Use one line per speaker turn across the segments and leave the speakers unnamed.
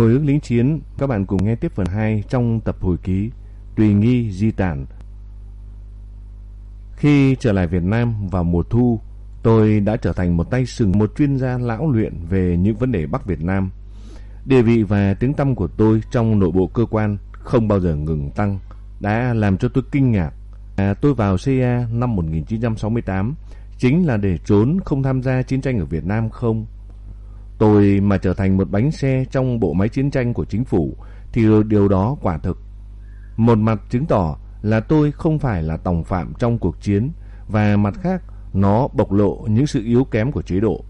Hồi ức lính chiến, các bạn cùng nghe tiếp phần 2 trong tập hồi ký Tùy nghi di tản. Khi trở lại Việt Nam vào mùa thu, tôi đã trở thành một tay sừng, một chuyên gia lão luyện về những vấn đề Bắc Việt Nam. Địa vị và tiếng tăm của tôi trong nội bộ cơ quan không bao giờ ngừng tăng, đã làm cho tôi kinh ngạc. À, tôi vào CIA năm 1968 chính là để trốn không tham gia chiến tranh ở Việt Nam không? Tôi mà trở thành một bánh xe trong bộ máy chiến tranh của chính phủ thì điều đó quả thực. Một mặt chứng tỏ là tôi không phải là tòng phạm trong cuộc chiến và mặt khác nó bộc lộ những sự yếu kém của chế độ.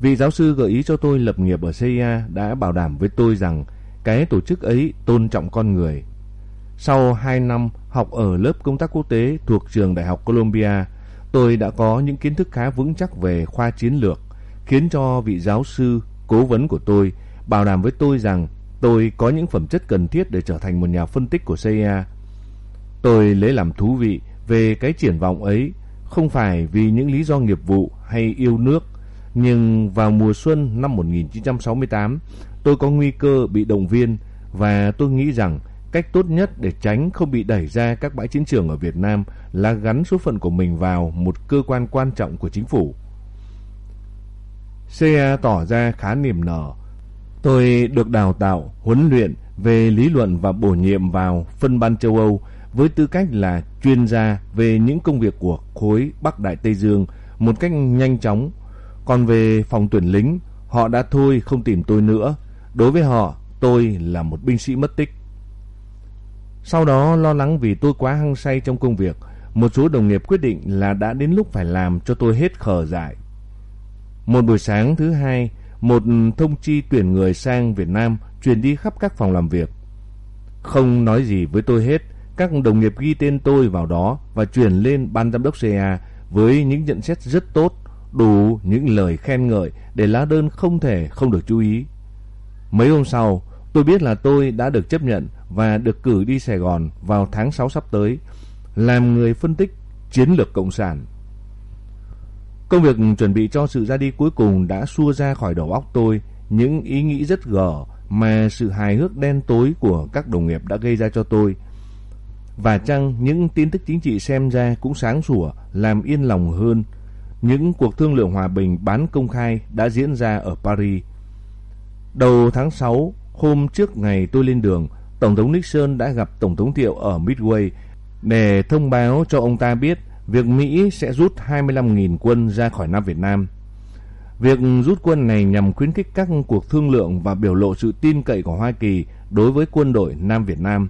Vị giáo sư gợi ý cho tôi lập nghiệp ở CIA đã bảo đảm với tôi rằng cái tổ chức ấy tôn trọng con người. Sau 2 năm học ở lớp công tác quốc tế thuộc trường Đại học Columbia, tôi đã có những kiến thức khá vững chắc về khoa chiến lược khiến cho vị giáo sư cố vấn của tôi bảo đảm với tôi rằng tôi có những phẩm chất cần thiết để trở thành một nhà phân tích của CIA. Tôi lấy làm thú vị về cái triển vọng ấy không phải vì những lý do nghiệp vụ hay yêu nước, nhưng vào mùa xuân năm 1968, tôi có nguy cơ bị động viên và tôi nghĩ rằng cách tốt nhất để tránh không bị đẩy ra các bãi chiến trường ở Việt Nam là gắn số phận của mình vào một cơ quan quan trọng của chính phủ. CA tỏ ra khá niềm nở. Tôi được đào tạo, huấn luyện về lý luận và bổ nhiệm vào phân ban châu Âu với tư cách là chuyên gia về những công việc của khối Bắc Đại Tây Dương một cách nhanh chóng. Còn về phòng tuyển lính, họ đã thôi không tìm tôi nữa. Đối với họ, tôi là một binh sĩ mất tích. Sau đó lo lắng vì tôi quá hăng say trong công việc, một số đồng nghiệp quyết định là đã đến lúc phải làm cho tôi hết khờ dại. Một buổi sáng thứ hai, một thông chi tuyển người sang Việt Nam truyền đi khắp các phòng làm việc. Không nói gì với tôi hết, các đồng nghiệp ghi tên tôi vào đó và truyền lên ban giám đốc CA với những nhận xét rất tốt, đủ những lời khen ngợi để lá đơn không thể không được chú ý. Mấy hôm sau, tôi biết là tôi đã được chấp nhận và được cử đi Sài Gòn vào tháng 6 sắp tới, làm người phân tích chiến lược cộng sản. Công việc chuẩn bị cho sự ra đi cuối cùng đã xua ra khỏi đầu óc tôi những ý nghĩ rất gở mà sự hài hước đen tối của các đồng nghiệp đã gây ra cho tôi. Và chăng những tin tức chính trị xem ra cũng sáng sủa, làm yên lòng hơn. Những cuộc thương lượng hòa bình bán công khai đã diễn ra ở Paris. Đầu tháng 6, hôm trước ngày tôi lên đường, Tổng thống Nixon đã gặp Tổng thống Thiệu ở Midway để thông báo cho ông ta biết việc Mỹ sẽ rút 25.000 quân ra khỏi Nam Việt Nam. Việc rút quân này nhằm khuyến khích các cuộc thương lượng và biểu lộ sự tin cậy của Hoa Kỳ đối với quân đội Nam Việt Nam.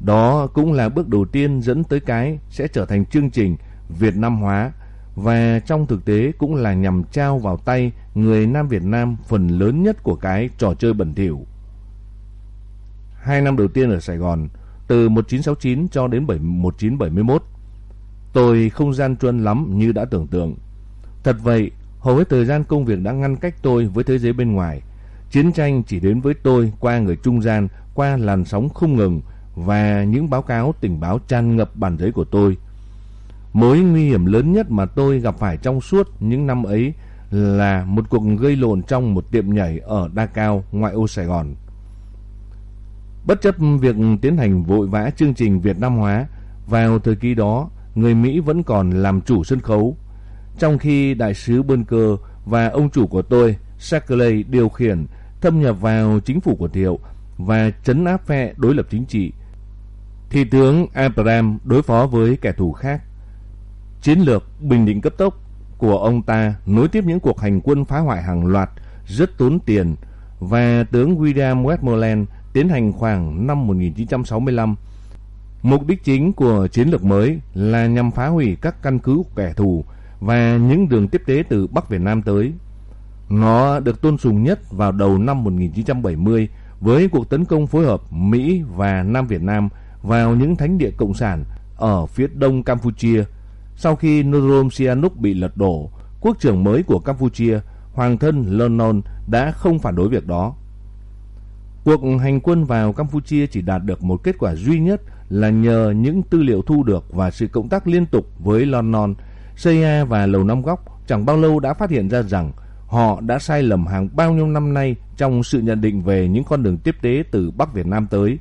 Đó cũng là bước đầu tiên dẫn tới cái sẽ trở thành chương trình Việt Nam hóa và trong thực tế cũng là nhằm trao vào tay người Nam Việt Nam phần lớn nhất của cái trò chơi bẩn thỉu. Hai năm đầu tiên ở Sài Gòn, từ 1969 cho đến 1971, Tôi không gian truân lắm như đã tưởng tượng. Thật vậy, hầu hết thời gian công việc đã ngăn cách tôi với thế giới bên ngoài. Chiến tranh chỉ đến với tôi qua người trung gian, qua làn sóng không ngừng và những báo cáo tình báo tràn ngập bản giấy của tôi. Mối nguy hiểm lớn nhất mà tôi gặp phải trong suốt những năm ấy là một cuộc gây lộn trong một tiệm nhảy ở Đa Cao, ngoại ô Sài Gòn. Bất chấp việc tiến hành vội vã chương trình Việt Nam hóa, vào thời kỳ đó, người Mỹ vẫn còn làm chủ sân khấu. Trong khi đại sứ Bunker và ông chủ của tôi, Shackley điều khiển thâm nhập vào chính phủ của Thiệu và chấn áp phe đối lập chính trị. Thị tướng Abraham đối phó với kẻ thù khác. Chiến lược bình định cấp tốc của ông ta nối tiếp những cuộc hành quân phá hoại hàng loạt rất tốn tiền và tướng William Westmoreland tiến hành khoảng năm 1965 Mục đích chính của chiến lược mới là nhằm phá hủy các căn cứ của kẻ thù và những đường tiếp tế từ Bắc Việt Nam tới. Nó được tôn sùng nhất vào đầu năm 1970 với cuộc tấn công phối hợp Mỹ và Nam Việt Nam vào những thánh địa cộng sản ở phía đông Campuchia. Sau khi Norom Sihanouk bị lật đổ, quốc trưởng mới của Campuchia, Hoàng thân Lon đã không phản đối việc đó. Cuộc hành quân vào Campuchia chỉ đạt được một kết quả duy nhất là nhờ những tư liệu thu được và sự cộng tác liên tục với London, CIA và Lầu Năm Góc chẳng bao lâu đã phát hiện ra rằng họ đã sai lầm hàng bao nhiêu năm nay trong sự nhận định về những con đường tiếp tế từ Bắc Việt Nam tới.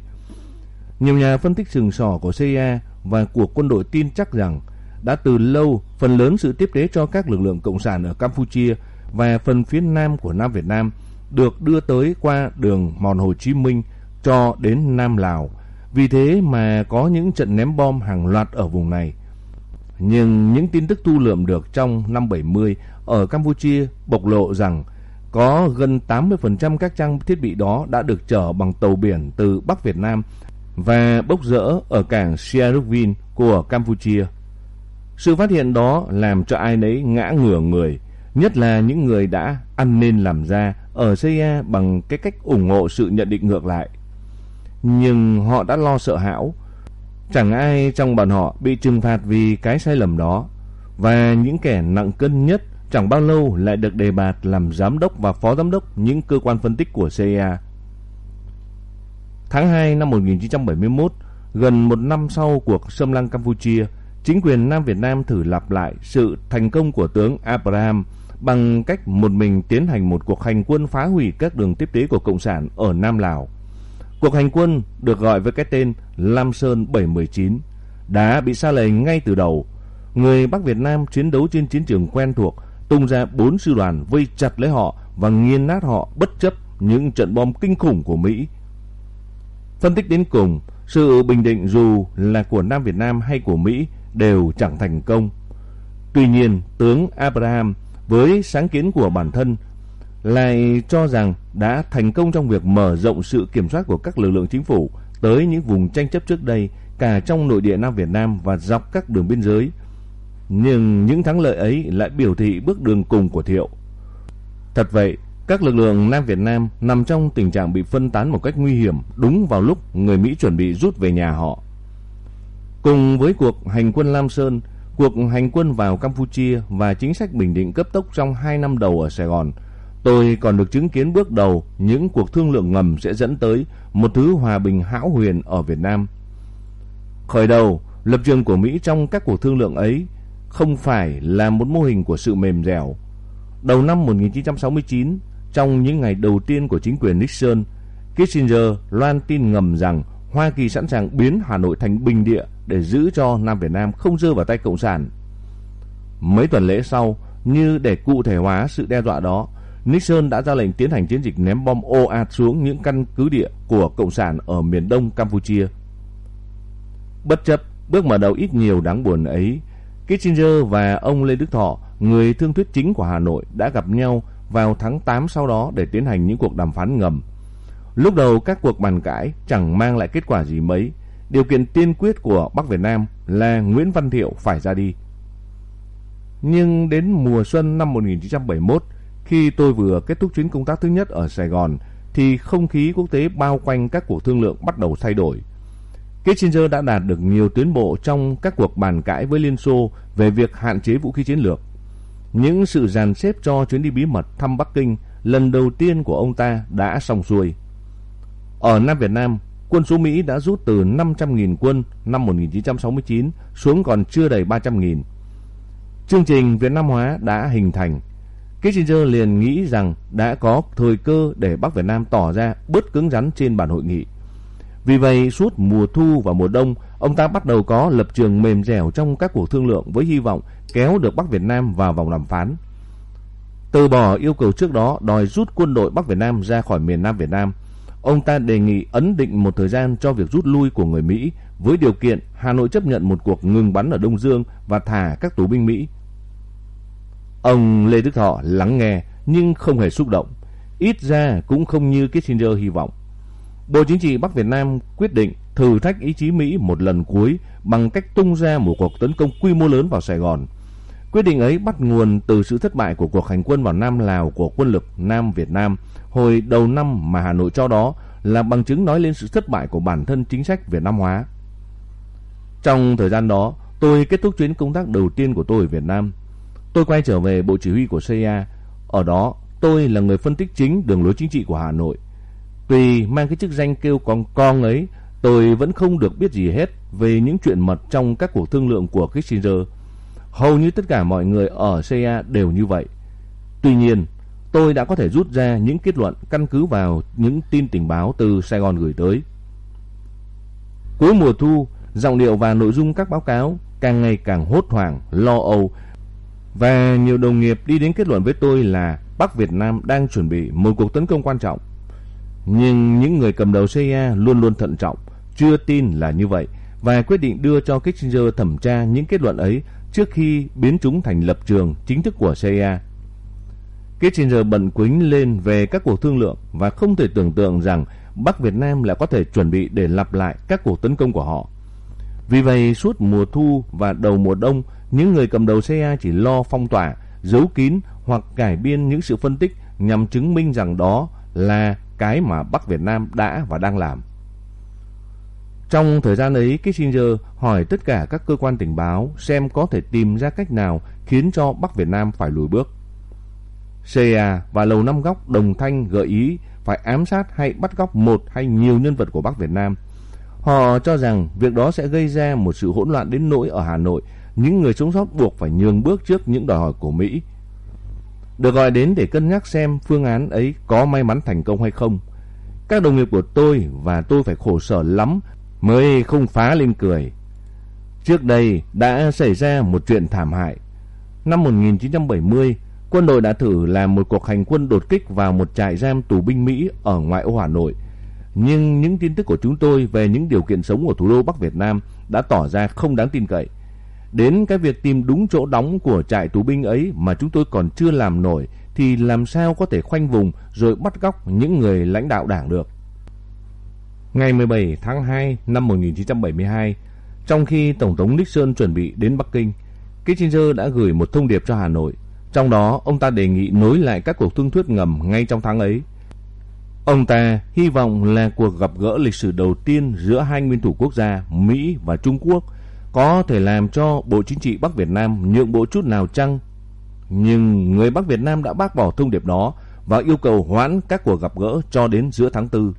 Nhiều nhà phân tích sừng sỏ của CIA và của quân đội tin chắc rằng đã từ lâu phần lớn sự tiếp tế cho các lực lượng cộng sản ở Campuchia và phần phía nam của Nam Việt Nam được đưa tới qua đường Mòn Hồ Chí Minh cho đến Nam Lào. Vì thế mà có những trận ném bom hàng loạt ở vùng này. Nhưng những tin tức thu lượm được trong năm 70 ở Campuchia bộc lộ rằng có gần 80% các trang thiết bị đó đã được chở bằng tàu biển từ Bắc Việt Nam và bốc rỡ ở cảng Sihanoukville của Campuchia. Sự phát hiện đó làm cho ai nấy ngã ngửa người, nhất là những người đã ăn nên làm ra ở CIA bằng cái cách ủng hộ sự nhận định ngược lại. Nhưng họ đã lo sợ hão. Chẳng ai trong bọn họ bị trừng phạt vì cái sai lầm đó. Và những kẻ nặng cân nhất chẳng bao lâu lại được đề bạt làm giám đốc và phó giám đốc những cơ quan phân tích của CIA. Tháng 2 năm 1971, gần một năm sau cuộc xâm lăng Campuchia, chính quyền Nam Việt Nam thử lặp lại sự thành công của tướng Abraham bằng cách một mình tiến hành một cuộc hành quân phá hủy các đường tiếp tế của Cộng sản ở Nam Lào. Cuộc hành quân được gọi với cái tên Lam Sơn 719 đã bị xa lầy ngay từ đầu. Người Bắc Việt Nam chiến đấu trên chiến trường quen thuộc, tung ra bốn sư đoàn vây chặt lấy họ và nghiền nát họ bất chấp những trận bom kinh khủng của Mỹ. Phân tích đến cùng, sự bình định dù là của Nam Việt Nam hay của Mỹ đều chẳng thành công. Tuy nhiên, tướng Abraham với sáng kiến của bản thân lại cho rằng đã thành công trong việc mở rộng sự kiểm soát của các lực lượng chính phủ tới những vùng tranh chấp trước đây cả trong nội địa Nam Việt Nam và dọc các đường biên giới. Nhưng những thắng lợi ấy lại biểu thị bước đường cùng của Thiệu. Thật vậy, các lực lượng Nam Việt Nam nằm trong tình trạng bị phân tán một cách nguy hiểm đúng vào lúc người Mỹ chuẩn bị rút về nhà họ. Cùng với cuộc hành quân Lam Sơn, cuộc hành quân vào Campuchia và chính sách bình định cấp tốc trong 2 năm đầu ở Sài Gòn, tôi còn được chứng kiến bước đầu những cuộc thương lượng ngầm sẽ dẫn tới một thứ hòa bình hão huyền ở Việt Nam. Khởi đầu, lập trường của Mỹ trong các cuộc thương lượng ấy không phải là một mô hình của sự mềm dẻo. Đầu năm 1969, trong những ngày đầu tiên của chính quyền Nixon, Kissinger loan tin ngầm rằng Hoa Kỳ sẵn sàng biến Hà Nội thành bình địa để giữ cho Nam Việt Nam không rơi vào tay Cộng sản. Mấy tuần lễ sau, như để cụ thể hóa sự đe dọa đó, Nixon đã ra lệnh tiến hành chiến dịch ném bom ồ ạt xuống những căn cứ địa của Cộng sản ở miền đông Campuchia. Bất chấp bước mở đầu ít nhiều đáng buồn ấy, Kissinger và ông Lê Đức Thọ, người thương thuyết chính của Hà Nội đã gặp nhau vào tháng 8 sau đó để tiến hành những cuộc đàm phán ngầm. Lúc đầu các cuộc bàn cãi chẳng mang lại kết quả gì mấy. Điều kiện tiên quyết của Bắc Việt Nam là Nguyễn Văn Thiệu phải ra đi. Nhưng đến mùa xuân năm 1971, khi tôi vừa kết thúc chuyến công tác thứ nhất ở Sài Gòn, thì không khí quốc tế bao quanh các cuộc thương lượng bắt đầu thay đổi. Kissinger đã đạt được nhiều tiến bộ trong các cuộc bàn cãi với Liên Xô về việc hạn chế vũ khí chiến lược. Những sự dàn xếp cho chuyến đi bí mật thăm Bắc Kinh lần đầu tiên của ông ta đã xong xuôi. Ở Nam Việt Nam, quân số Mỹ đã rút từ 500.000 quân năm 1969 xuống còn chưa đầy 300.000. Chương trình Việt Nam hóa đã hình thành. Kissinger liền nghĩ rằng đã có thời cơ để Bắc Việt Nam tỏ ra bớt cứng rắn trên bàn hội nghị. Vì vậy, suốt mùa thu và mùa đông, ông ta bắt đầu có lập trường mềm dẻo trong các cuộc thương lượng với hy vọng kéo được Bắc Việt Nam vào vòng đàm phán. Từ bỏ yêu cầu trước đó đòi rút quân đội Bắc Việt Nam ra khỏi miền Nam Việt Nam, ông ta đề nghị ấn định một thời gian cho việc rút lui của người Mỹ với điều kiện Hà Nội chấp nhận một cuộc ngừng bắn ở Đông Dương và thả các tù binh Mỹ. Ông Lê Đức Thọ lắng nghe nhưng không hề xúc động, ít ra cũng không như Kissinger hy vọng. Bộ Chính trị Bắc Việt Nam quyết định thử thách ý chí Mỹ một lần cuối bằng cách tung ra một cuộc tấn công quy mô lớn vào Sài Gòn. Quyết định ấy bắt nguồn từ sự thất bại của cuộc hành quân vào Nam Lào của quân lực Nam Việt Nam hồi đầu năm mà Hà Nội cho đó là bằng chứng nói lên sự thất bại của bản thân chính sách Việt Nam hóa. Trong thời gian đó, tôi kết thúc chuyến công tác đầu tiên của tôi ở Việt Nam. Tôi quay trở về Bộ Chỉ huy của CIA. Ở đó, tôi là người phân tích chính đường lối chính trị của Hà Nội. Tuy mang cái chức danh kêu con con ấy, tôi vẫn không được biết gì hết về những chuyện mật trong các cuộc thương lượng của Kissinger. Hầu như tất cả mọi người ở CIA đều như vậy. Tuy nhiên, tôi đã có thể rút ra những kết luận căn cứ vào những tin tình báo từ Sài Gòn gửi tới. Cuối mùa thu, giọng điệu và nội dung các báo cáo càng ngày càng hốt hoảng, lo âu và nhiều đồng nghiệp đi đến kết luận với tôi là Bắc Việt Nam đang chuẩn bị một cuộc tấn công quan trọng. Nhưng những người cầm đầu CIA luôn luôn thận trọng, chưa tin là như vậy và quyết định đưa cho Kissinger thẩm tra những kết luận ấy trước khi biến chúng thành lập trường chính thức của CIA. Kissinger bận quính lên về các cuộc thương lượng và không thể tưởng tượng rằng Bắc Việt Nam lại có thể chuẩn bị để lặp lại các cuộc tấn công của họ. Vì vậy, suốt mùa thu và đầu mùa đông, những người cầm đầu CIA chỉ lo phong tỏa, giấu kín hoặc cải biên những sự phân tích nhằm chứng minh rằng đó là cái mà Bắc Việt Nam đã và đang làm. Trong thời gian ấy, Kissinger hỏi tất cả các cơ quan tình báo xem có thể tìm ra cách nào khiến cho Bắc Việt Nam phải lùi bước. CA và Lầu Năm Góc đồng thanh gợi ý phải ám sát hay bắt cóc một hay nhiều nhân vật của Bắc Việt Nam. Họ cho rằng việc đó sẽ gây ra một sự hỗn loạn đến nỗi ở Hà Nội, những người sống sót buộc phải nhường bước trước những đòi hỏi của Mỹ. Được gọi đến để cân nhắc xem phương án ấy có may mắn thành công hay không. Các đồng nghiệp của tôi và tôi phải khổ sở lắm mới không phá lên cười. Trước đây đã xảy ra một chuyện thảm hại. Năm 1970, quân đội đã thử làm một cuộc hành quân đột kích vào một trại giam tù binh Mỹ ở ngoại ô Hà Nội. Nhưng những tin tức của chúng tôi về những điều kiện sống của thủ đô Bắc Việt Nam đã tỏ ra không đáng tin cậy. Đến cái việc tìm đúng chỗ đóng của trại tù binh ấy mà chúng tôi còn chưa làm nổi thì làm sao có thể khoanh vùng rồi bắt cóc những người lãnh đạo đảng được. Ngày 17 tháng 2 năm 1972, trong khi Tổng thống Nixon chuẩn bị đến Bắc Kinh, Kissinger đã gửi một thông điệp cho Hà Nội. Trong đó, ông ta đề nghị nối lại các cuộc thương thuyết ngầm ngay trong tháng ấy. Ông ta hy vọng là cuộc gặp gỡ lịch sử đầu tiên giữa hai nguyên thủ quốc gia Mỹ và Trung Quốc có thể làm cho Bộ Chính trị Bắc Việt Nam nhượng bộ chút nào chăng. Nhưng người Bắc Việt Nam đã bác bỏ thông điệp đó và yêu cầu hoãn các cuộc gặp gỡ cho đến giữa tháng 4.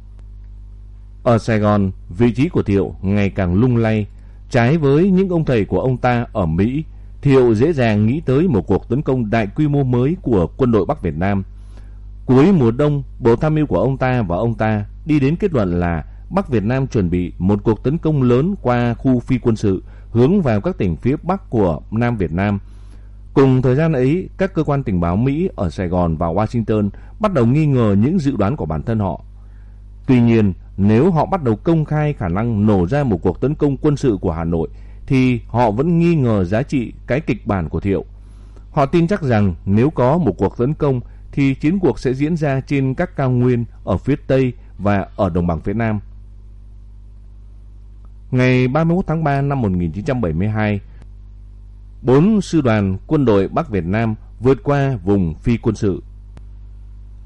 Ở Sài Gòn, vị trí của Thiệu ngày càng lung lay, trái với những ông thầy của ông ta ở Mỹ, Thiệu dễ dàng nghĩ tới một cuộc tấn công đại quy mô mới của quân đội Bắc Việt Nam. Cuối mùa đông, bộ tham mưu của ông ta và ông ta đi đến kết luận là Bắc Việt Nam chuẩn bị một cuộc tấn công lớn qua khu phi quân sự hướng vào các tỉnh phía Bắc của Nam Việt Nam. Cùng thời gian ấy, các cơ quan tình báo Mỹ ở Sài Gòn và Washington bắt đầu nghi ngờ những dự đoán của bản thân họ. Tuy nhiên, nếu họ bắt đầu công khai khả năng nổ ra một cuộc tấn công quân sự của Hà Nội thì họ vẫn nghi ngờ giá trị cái kịch bản của Thiệu. Họ tin chắc rằng nếu có một cuộc tấn công thì chiến cuộc sẽ diễn ra trên các cao nguyên ở phía Tây và ở đồng bằng phía Nam. Ngày 31 tháng 3 năm 1972, bốn sư đoàn quân đội Bắc Việt Nam vượt qua vùng phi quân sự.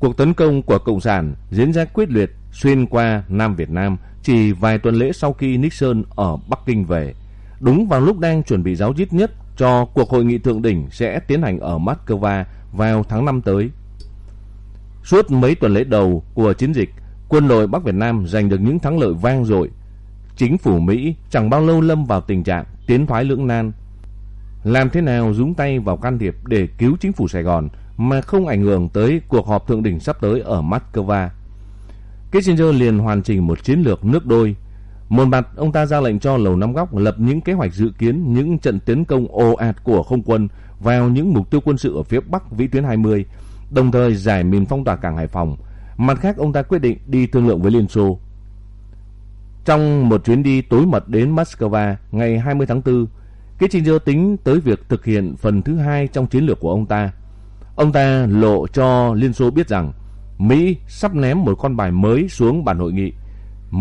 Cuộc tấn công của Cộng sản diễn ra quyết liệt xuyên qua Nam Việt Nam chỉ vài tuần lễ sau khi Nixon ở Bắc Kinh về, đúng vào lúc đang chuẩn bị giáo diết nhất cho cuộc hội nghị thượng đỉnh sẽ tiến hành ở Moscow vào tháng 5 tới. Suốt mấy tuần lễ đầu của chiến dịch, quân đội Bắc Việt Nam giành được những thắng lợi vang dội. Chính phủ Mỹ chẳng bao lâu lâm vào tình trạng tiến thoái lưỡng nan. Làm thế nào dúng tay vào can thiệp để cứu chính phủ Sài Gòn mà không ảnh hưởng tới cuộc họp thượng đỉnh sắp tới ở Moscow? Kissinger liền hoàn chỉnh một chiến lược nước đôi. Một mặt, ông ta ra lệnh cho Lầu Năm Góc lập những kế hoạch dự kiến những trận tấn công ồ ạt của không quân vào những mục tiêu quân sự ở phía Bắc vĩ tuyến 20, đồng thời giải mìn phong tỏa cảng Hải Phòng. Mặt khác, ông ta quyết định đi thương lượng với Liên Xô. Trong một chuyến đi tối mật đến Moscow ngày 20 tháng 4, Kissinger tính tới việc thực hiện phần thứ hai trong chiến lược của ông ta. Ông ta lộ cho Liên Xô biết rằng Mỹ sắp ném một con bài mới xuống bàn hội nghị.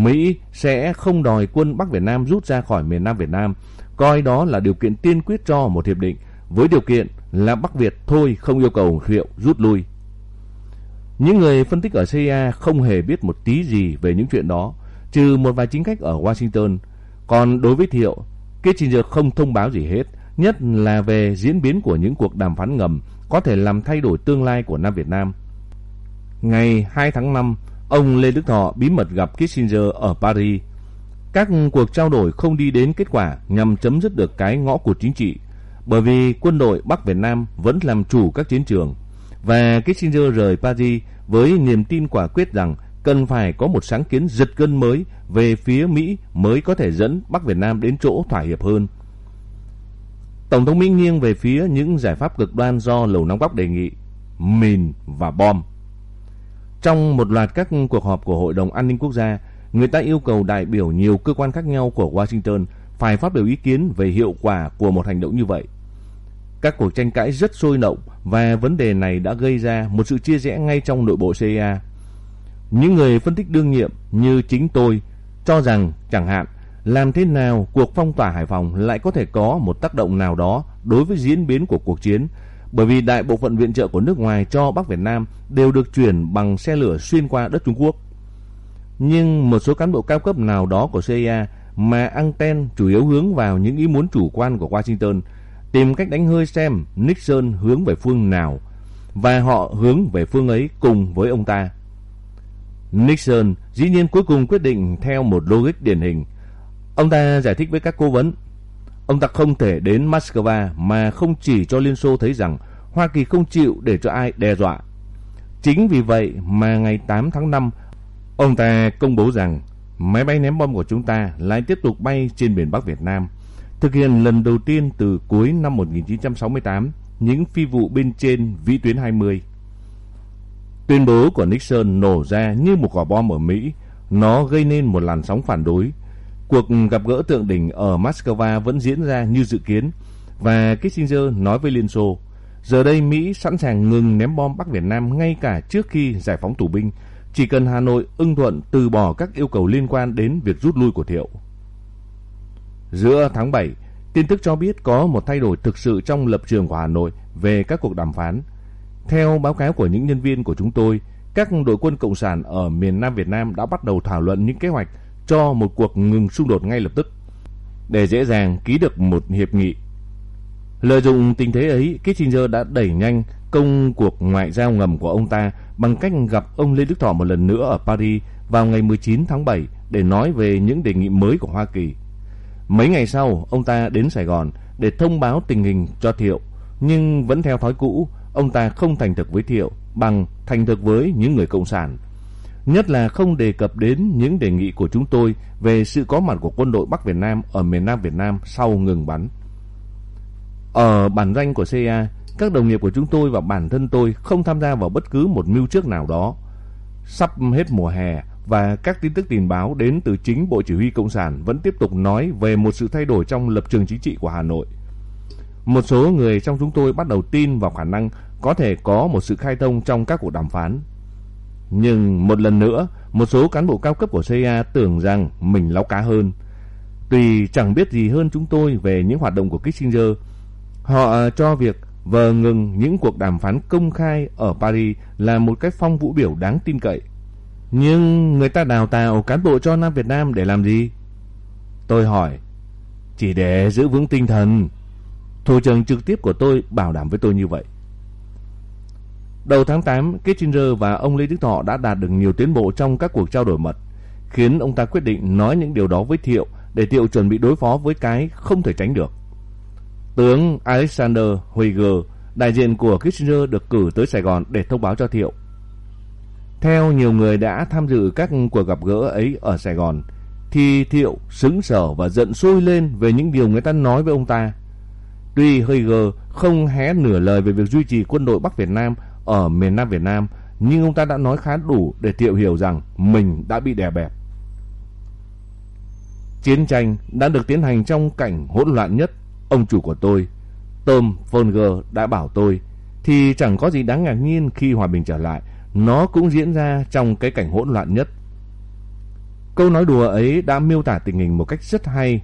Mỹ sẽ không đòi quân Bắc Việt Nam rút ra khỏi miền Nam Việt Nam, coi đó là điều kiện tiên quyết cho một hiệp định, với điều kiện là Bắc Việt thôi không yêu cầu Thiệu rút lui. Những người phân tích ở CIA không hề biết một tí gì về những chuyện đó, trừ một vài chính khách ở Washington. Còn đối với Thiệu, Kissinger không thông báo gì hết, nhất là về diễn biến của những cuộc đàm phán ngầm có thể làm thay đổi tương lai của Nam Việt Nam. Ngày 2 tháng 5, ông Lê Đức Thọ bí mật gặp Kissinger ở Paris. Các cuộc trao đổi không đi đến kết quả nhằm chấm dứt được cái ngõ cụt chính trị, bởi vì quân đội Bắc Việt Nam vẫn làm chủ các chiến trường. và Kissinger rời Paris với niềm tin quả quyết rằng cần phải có một sáng kiến giật gân mới về phía Mỹ mới có thể dẫn Bắc Việt Nam đến chỗ thỏa hiệp hơn. Tổng thống Mỹ nghiêng về phía những giải pháp cực đoan do Lầu Năm Góc đề nghị, mìn và bom. Trong một loạt các cuộc họp của Hội đồng An ninh Quốc gia, người ta yêu cầu đại biểu nhiều cơ quan khác nhau của Washington phải phát biểu ý kiến về hiệu quả của một hành động như vậy. Các cuộc tranh cãi rất sôi động và vấn đề này đã gây ra một sự chia rẽ ngay trong nội bộ CIA. Những người phân tích đương nhiệm như chính tôi cho rằng chẳng hạn làm thế nào cuộc phong tỏa Hải Phòng lại có thể có một tác động nào đó đối với diễn biến của cuộc chiến bởi vì đại bộ phận viện trợ của nước ngoài cho Bắc Việt Nam đều được chuyển bằng xe lửa xuyên qua đất Trung Quốc. Nhưng một số cán bộ cao cấp nào đó của CIA mà anten chủ yếu hướng vào những ý muốn chủ quan của Washington, tìm cách đánh hơi xem Nixon hướng về phương nào và họ hướng về phương ấy cùng với ông ta. Nixon dĩ nhiên cuối cùng quyết định theo một logic điển hình. Ông ta giải thích với các cố vấn, ông ta không thể đến Moscow mà không chỉ cho Liên Xô thấy rằng Hoa Kỳ không chịu để cho ai đe dọa. Chính vì vậy mà ngày 8 tháng 5, ông ta công bố rằng máy bay ném bom của chúng ta lại tiếp tục bay trên biển Bắc Việt Nam, thực hiện lần đầu tiên từ cuối năm 1968 những phi vụ bên trên vĩ tuyến 20. Tuyên bố của Nixon nổ ra như một quả bom ở Mỹ, nó gây nên một làn sóng phản đối. Cuộc gặp gỡ thượng đỉnh ở Moscow vẫn diễn ra như dự kiến và Kissinger nói với Liên Xô, giờ đây Mỹ sẵn sàng ngừng ném bom Bắc Việt Nam ngay cả trước khi giải phóng tù binh, chỉ cần Hà Nội ưng thuận từ bỏ các yêu cầu liên quan đến việc rút lui của Thiệu. Giữa tháng 7, tin tức cho biết có một thay đổi thực sự trong lập trường của Hà Nội về các cuộc đàm phán. Theo báo cáo của những nhân viên của chúng tôi, các đội quân Cộng sản ở miền Nam Việt Nam đã bắt đầu thảo luận những kế hoạch cho một cuộc ngừng xung đột ngay lập tức, để dễ dàng ký được một hiệp nghị. Lợi dụng tình thế ấy, Kissinger đã đẩy nhanh công cuộc ngoại giao ngầm của ông ta bằng cách gặp ông Lê Đức Thọ một lần nữa ở Paris vào ngày 19 tháng 7 để nói về những đề nghị mới của Hoa Kỳ. Mấy ngày sau, ông ta đến Sài Gòn để thông báo tình hình cho Thiệu, nhưng vẫn theo thói cũ, ông ta không thành thực với Thiệu bằng thành thực với những người cộng sản. Nhất là không đề cập đến những đề nghị của chúng tôi về sự có mặt của quân đội Bắc Việt Nam ở miền Nam Việt Nam sau ngừng bắn. Ở bản danh của CIA, các đồng nghiệp của chúng tôi và bản thân tôi không tham gia vào bất cứ một mưu trước nào đó. Sắp hết mùa hè và các tin tức tình báo đến từ chính Bộ Chỉ huy Cộng sản vẫn tiếp tục nói về một sự thay đổi trong lập trường chính trị của Hà Nội. Một số người trong chúng tôi bắt đầu tin vào khả năng có thể có một sự khai thông trong các cuộc đàm phán. Nhưng một lần nữa, một số cán bộ cao cấp của CIA tưởng rằng mình láo cá hơn. Tuy chẳng biết gì hơn chúng tôi về những hoạt động của Kissinger, họ cho việc vờ ngừng những cuộc đàm phán công khai ở Paris là một cách phong vũ biểu đáng tin cậy. Nhưng người ta đào tạo cán bộ cho Nam Việt Nam để làm gì? Tôi hỏi, chỉ để giữ vững tinh thần. Thủ trưởng trực tiếp của tôi bảo đảm với tôi như vậy. Đầu tháng 8, Kissinger và ông Lê Đức Thọ đã đạt được nhiều tiến bộ trong các cuộc trao đổi mật, khiến ông ta quyết định nói những điều đó với Thiệu để Thiệu chuẩn bị đối phó với cái không thể tránh được. Tướng Alexander Huiger, đại diện của Kissinger được cử tới Sài Gòn để thông báo cho Thiệu. Theo nhiều người đã tham dự các cuộc gặp gỡ ấy ở Sài Gòn, thì Thiệu sững sờ và giận sôi lên về những điều người ta nói với ông ta. Tuy Huiger không hé nửa lời về việc duy trì quân đội Bắc Việt Nam ở miền Nam Việt Nam, nhưng ông ta đã nói khá đủ để Thiệu hiểu rằng mình đã bị đè bẹp. Chiến tranh đã được tiến hành trong cảnh hỗn loạn nhất Ông chủ của tôi, Tom Fonger, đã bảo tôi, thì chẳng có gì đáng ngạc nhiên khi hòa bình trở lại, nó cũng diễn ra trong cái cảnh hỗn loạn nhất. Câu nói đùa ấy đã miêu tả tình hình một cách rất hay.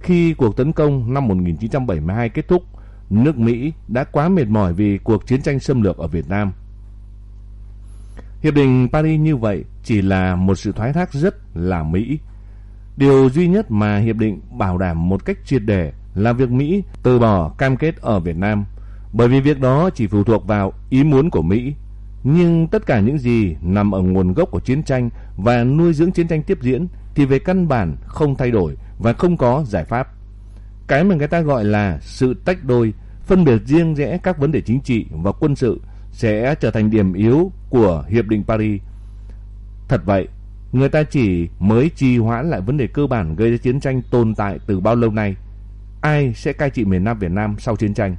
Khi cuộc tấn công năm 1972 kết thúc, nước Mỹ đã quá mệt mỏi vì cuộc chiến tranh xâm lược ở Việt Nam. Hiệp định Paris như vậy chỉ là một sự thoái thác rất là Mỹ. Điều duy nhất mà hiệp định bảo đảm một cách triệt để là việc Mỹ từ bỏ cam kết ở Việt Nam, bởi vì việc đó chỉ phụ thuộc vào ý muốn của Mỹ. Nhưng tất cả những gì nằm ở nguồn gốc của chiến tranh và nuôi dưỡng chiến tranh tiếp diễn thì về căn bản không thay đổi và không có giải pháp. Cái mà người ta gọi là sự tách đôi, phân biệt riêng rẽ các vấn đề chính trị và quân sự sẽ trở thành điểm yếu của Hiệp định Paris. Thật vậy, người ta chỉ mới trì hoãn lại vấn đề cơ bản gây ra chiến tranh tồn tại từ bao lâu nay. Ai sẽ cai trị miền Nam Việt Nam sau chiến tranh?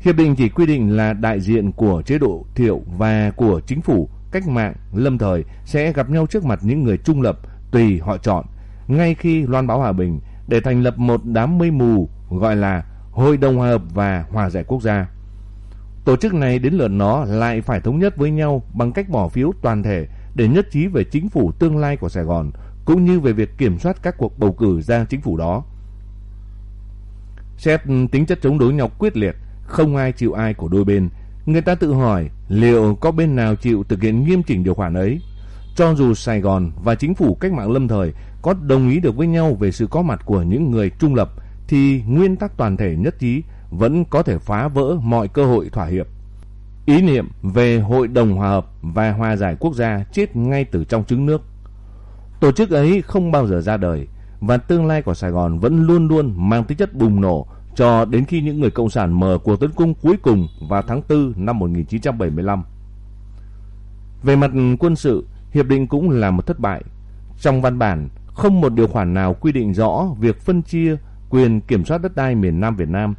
Hiệp định chỉ quy định là đại diện của chế độ thiệu và của chính phủ cách mạng lâm thời sẽ gặp nhau trước mặt những người trung lập tùy họ chọn ngay khi loan báo hòa bình để thành lập một đám mây mù gọi là Hội đồng Hòa hợp và Hòa giải quốc gia. Tổ chức này đến lượt nó lại phải thống nhất với nhau bằng cách bỏ phiếu toàn thể để nhất trí về chính phủ tương lai của Sài Gòn cũng như về việc kiểm soát các cuộc bầu cử ra chính phủ đó. Xét tính chất chống đối nhau quyết liệt, không ai chịu ai của đôi bên. Người ta tự hỏi liệu có bên nào chịu thực hiện nghiêm chỉnh điều khoản ấy. Cho dù Sài Gòn và chính phủ cách mạng lâm thời có đồng ý được với nhau về sự có mặt của những người trung lập thì nguyên tắc toàn thể nhất trí vẫn có thể phá vỡ mọi cơ hội thỏa hiệp. Ý niệm về Hội đồng Hòa hợp và Hòa giải quốc gia chết ngay từ trong trứng nước. Tổ chức ấy không bao giờ ra đời và tương lai của Sài Gòn vẫn luôn luôn mang tính chất bùng nổ cho đến khi những người cộng sản mở cuộc tấn công cuối cùng vào tháng 4 năm 1975. Về mặt quân sự, hiệp định cũng là một thất bại. Trong văn bản, không một điều khoản nào quy định rõ việc phân chia quyền kiểm soát đất đai miền Nam Việt Nam,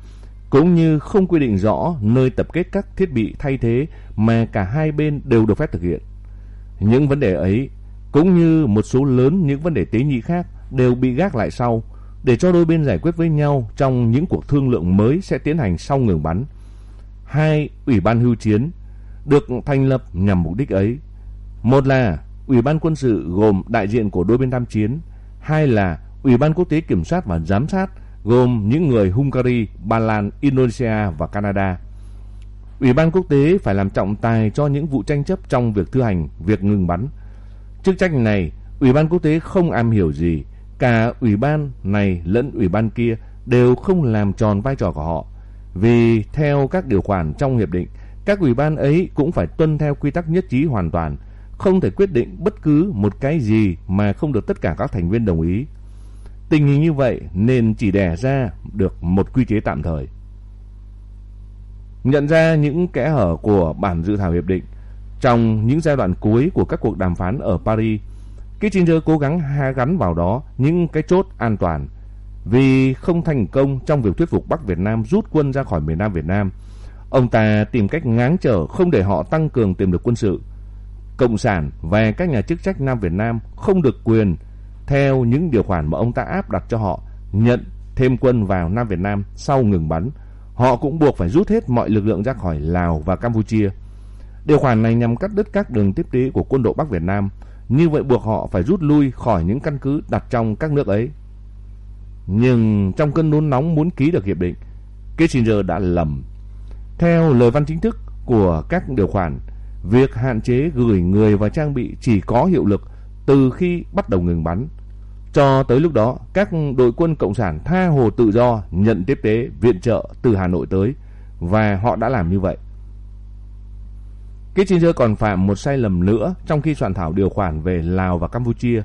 cũng như không quy định rõ nơi tập kết các thiết bị thay thế mà cả hai bên đều được phép thực hiện. Những vấn đề ấy, cũng như một số lớn những vấn đề tế nhị khác đều bị gác lại sau, để cho đôi bên giải quyết với nhau trong những cuộc thương lượng mới sẽ tiến hành sau ngừng bắn. Hai ủy ban hưu chiến được thành lập nhằm mục đích ấy. Một là ủy ban quân sự gồm đại diện của đôi bên tham chiến, hai là ủy ban quốc tế kiểm soát và giám sát gồm những người Hungary, Ba Lan, Indonesia và Canada. Ủy ban quốc tế phải làm trọng tài cho những vụ tranh chấp trong việc thi hành việc ngừng bắn. Chức trách này, Ủy ban quốc tế không am hiểu gì, cả ủy ban này lẫn ủy ban kia đều không làm tròn vai trò của họ. Vì theo các điều khoản trong hiệp định, các ủy ban ấy cũng phải tuân theo quy tắc nhất trí hoàn toàn, không thể quyết định bất cứ một cái gì mà không được tất cả các thành viên đồng ý. Tình hình như vậy nên chỉ đẻ ra được một quy chế tạm thời. Nhận ra những kẽ hở của bản dự thảo hiệp định trong những giai đoạn cuối của các cuộc đàm phán ở Paris, Kissinger cố gắng ha gắn vào đó những cái chốt an toàn vì không thành công trong việc thuyết phục Bắc Việt Nam rút quân ra khỏi miền Nam Việt Nam. Ông ta tìm cách ngáng trở không để họ tăng cường tiềm lực quân sự. Cộng sản và các nhà chức trách Nam Việt Nam không được quyền theo những điều khoản mà ông ta áp đặt cho họ nhận thêm quân vào Nam Việt Nam sau ngừng bắn. Họ cũng buộc phải rút hết mọi lực lượng ra khỏi Lào và Campuchia. Điều khoản này nhằm cắt đứt các đường tiếp tế của quân đội Bắc Việt Nam, như vậy buộc họ phải rút lui khỏi những căn cứ đặt trong các nước ấy. Nhưng trong cơn nôn nóng muốn ký được hiệp định, Kissinger đã lầm. Theo lời văn chính thức của các điều khoản, việc hạn chế gửi người và trang bị chỉ có hiệu lực từ khi bắt đầu ngừng bắn. Cho tới lúc đó, các đội quân Cộng sản tha hồ tự do nhận tiếp tế viện trợ từ Hà Nội tới và họ đã làm như vậy. Kissinger còn phạm một sai lầm nữa trong khi soạn thảo điều khoản về Lào và Campuchia.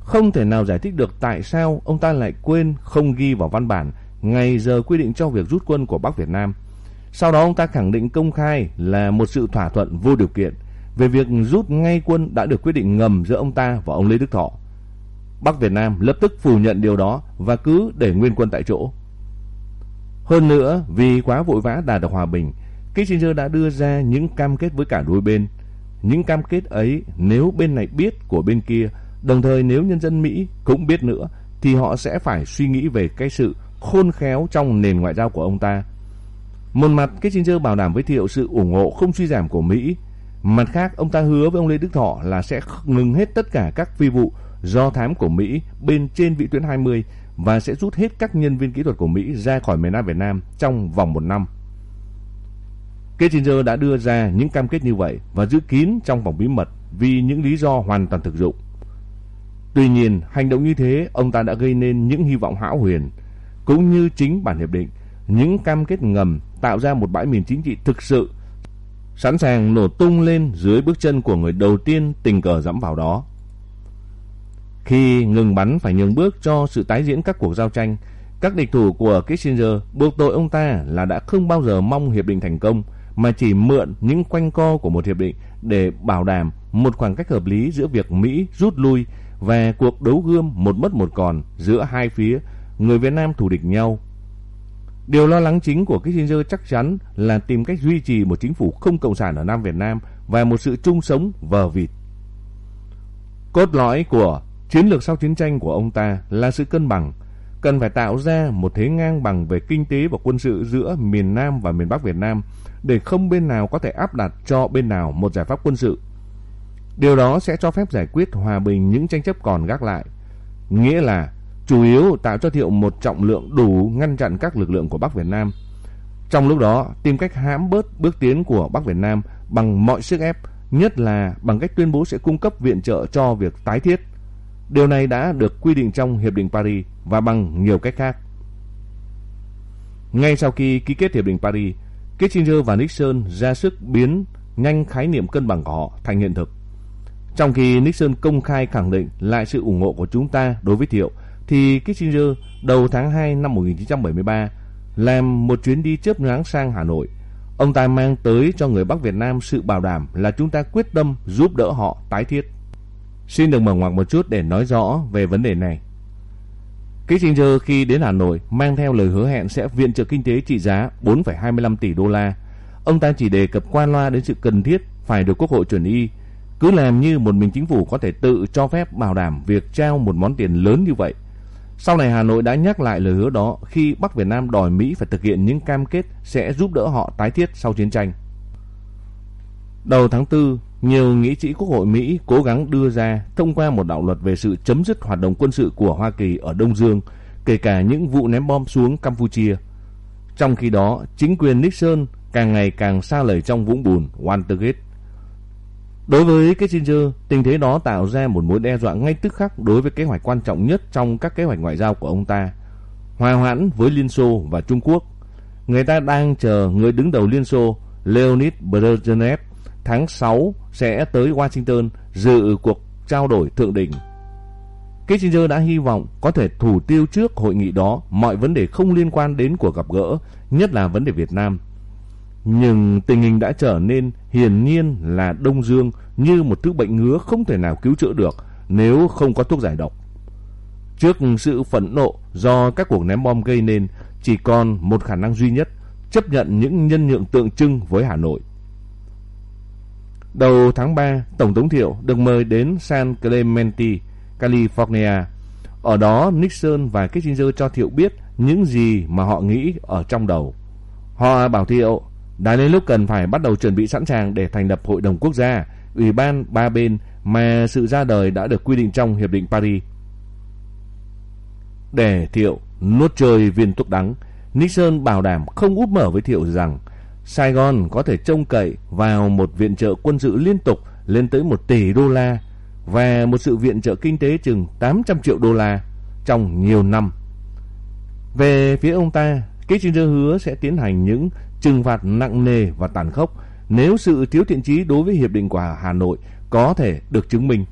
Không thể nào giải thích được tại sao ông ta lại quên không ghi vào văn bản ngày giờ quy định cho việc rút quân của Bắc Việt Nam. Sau đó ông ta khẳng định công khai là một sự thỏa thuận vô điều kiện về việc rút ngay quân đã được quyết định ngầm giữa ông ta và ông Lê Đức Thọ. Bắc Việt Nam lập tức phủ nhận điều đó và cứ để nguyên quân tại chỗ. Hơn nữa, vì quá vội vã đạt được hòa bình, Kissinger đã đưa ra những cam kết với cả đôi bên. Những cam kết ấy nếu bên này biết của bên kia, đồng thời nếu nhân dân Mỹ cũng biết nữa, thì họ sẽ phải suy nghĩ về cái sự khôn khéo trong nền ngoại giao của ông ta. Một mặt, Kissinger bảo đảm với Thiệu sự ủng hộ không suy giảm của Mỹ. Mặt khác, ông ta hứa với ông Lê Đức Thọ là sẽ ngừng hết tất cả các phi vụ do thám của Mỹ bên trên vị tuyến 20 và sẽ rút hết các nhân viên kỹ thuật của Mỹ ra khỏi miền Nam Việt Nam trong vòng một năm. Kissinger đã đưa ra những cam kết như vậy và giữ kín trong vòng bí mật vì những lý do hoàn toàn thực dụng. Tuy nhiên, hành động như thế ông ta đã gây nên những hy vọng hão huyền, cũng như chính bản hiệp định, những cam kết ngầm tạo ra một bãi miền chính trị thực sự sẵn sàng nổ tung lên dưới bước chân của người đầu tiên tình cờ dẫm vào đó. Khi ngừng bắn phải nhường bước cho sự tái diễn các cuộc giao tranh, các địch thủ của Kissinger buộc tội ông ta là đã không bao giờ mong hiệp định thành công mà chỉ mượn những quanh co của một hiệp định để bảo đảm một khoảng cách hợp lý giữa việc Mỹ rút lui và cuộc đấu gươm một mất một còn giữa hai phía người Việt Nam thù địch nhau. Điều lo lắng chính của Kissinger chắc chắn là tìm cách duy trì một chính phủ không cộng sản ở Nam Việt Nam và một sự chung sống vờ vịt. Cốt lõi của chiến lược sau chiến tranh của ông ta là sự cân bằng, cần phải tạo ra một thế ngang bằng về kinh tế và quân sự giữa miền Nam và miền Bắc Việt Nam để không bên nào có thể áp đặt cho bên nào một giải pháp quân sự. Điều đó sẽ cho phép giải quyết hòa bình những tranh chấp còn gác lại. Nghĩa là chủ yếu tạo cho Thiệu một trọng lượng đủ ngăn chặn các lực lượng của Bắc Việt Nam. Trong lúc đó, tìm cách hãm bớt bước tiến của Bắc Việt Nam bằng mọi sức ép, nhất là bằng cách tuyên bố sẽ cung cấp viện trợ cho việc tái thiết. Điều này đã được quy định trong Hiệp định Paris và bằng nhiều cách khác. Ngay sau khi ký kết Hiệp định Paris, Kissinger và Nixon ra sức biến nhanh khái niệm cân bằng của họ thành hiện thực. Trong khi Nixon công khai khẳng định lại sự ủng hộ của chúng ta đối với Thiệu, thì Kissinger đầu tháng 2 năm 1973 làm một chuyến đi chớp nhoáng sang Hà Nội. Ông ta mang tới cho người Bắc Việt Nam sự bảo đảm là chúng ta quyết tâm giúp đỡ họ tái thiết. Xin được mở ngoặc một chút để nói rõ về vấn đề này. Kissinger khi đến Hà Nội mang theo lời hứa hẹn sẽ viện trợ kinh tế trị giá 4,25 tỷ đô la. Ông ta chỉ đề cập qua loa đến sự cần thiết phải được Quốc hội chuẩn y. Cứ làm như một mình chính phủ có thể tự cho phép bảo đảm việc trao một món tiền lớn như vậy. Sau này Hà Nội đã nhắc lại lời hứa đó khi Bắc Việt Nam đòi Mỹ phải thực hiện những cam kết sẽ giúp đỡ họ tái thiết sau chiến tranh. Đầu tháng 4, nhiều nghị sĩ Quốc hội Mỹ cố gắng đưa ra thông qua một đạo luật về sự chấm dứt hoạt động quân sự của Hoa Kỳ ở Đông Dương, kể cả những vụ ném bom xuống Campuchia. Trong khi đó, chính quyền Nixon càng ngày càng xa lời trong vũng bùn Watergate. Đối với Kissinger, tình thế đó tạo ra một mối đe dọa ngay tức khắc đối với kế hoạch quan trọng nhất trong các kế hoạch ngoại giao của ông ta, hòa hoãn với Liên Xô và Trung Quốc. Người ta đang chờ người đứng đầu Liên Xô Leonid Brezhnev tháng 6 sẽ tới Washington dự cuộc trao đổi thượng đỉnh. Kissinger đã hy vọng có thể thủ tiêu trước hội nghị đó mọi vấn đề không liên quan đến cuộc gặp gỡ, nhất là vấn đề Việt Nam. Nhưng tình hình đã trở nên hiển nhiên là Đông Dương như một thứ bệnh ngứa không thể nào cứu chữa được nếu không có thuốc giải độc. Trước sự phẫn nộ do các cuộc ném bom gây nên, chỉ còn một khả năng duy nhất, chấp nhận những nhân nhượng tượng trưng với Hà Nội. Đầu tháng 3, Tổng thống Thiệu được mời đến San Clemente, California. Ở đó, Nixon và Kissinger cho Thiệu biết những gì mà họ nghĩ ở trong đầu. Họ bảo Thiệu, đã đến lúc cần phải bắt đầu chuẩn bị sẵn sàng để thành lập Hội đồng Quốc gia, Ủy ban ba bên mà sự ra đời đã được quy định trong Hiệp định Paris. Để Thiệu nuốt chơi viên thuốc đắng, Nixon bảo đảm không úp mở với Thiệu rằng Sài Gòn có thể trông cậy vào một viện trợ quân sự liên tục lên tới 1 tỷ đô la và một sự viện trợ kinh tế chừng 800 triệu đô la trong nhiều năm. Về phía ông ta, Kissinger hứa sẽ tiến hành những trừng phạt nặng nề và tàn khốc nếu sự thiếu thiện trí đối với hiệp định của Hà Nội có thể được chứng minh.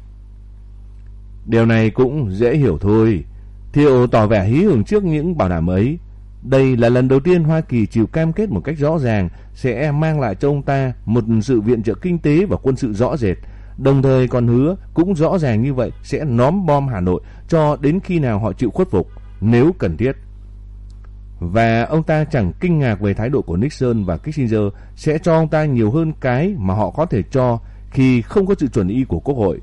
Điều này cũng dễ hiểu thôi. Thiệu tỏ vẻ hí hưởng trước những bảo đảm ấy. Đây là lần đầu tiên Hoa Kỳ chịu cam kết một cách rõ ràng sẽ mang lại cho ông ta một sự viện trợ kinh tế và quân sự rõ rệt. Đồng thời còn hứa cũng rõ ràng như vậy sẽ nóm bom Hà Nội cho đến khi nào họ chịu khuất phục, nếu cần thiết. Và ông ta chẳng kinh ngạc về thái độ của Nixon và Kissinger sẽ cho ông ta nhiều hơn cái mà họ có thể cho khi không có sự chuẩn y của Quốc hội.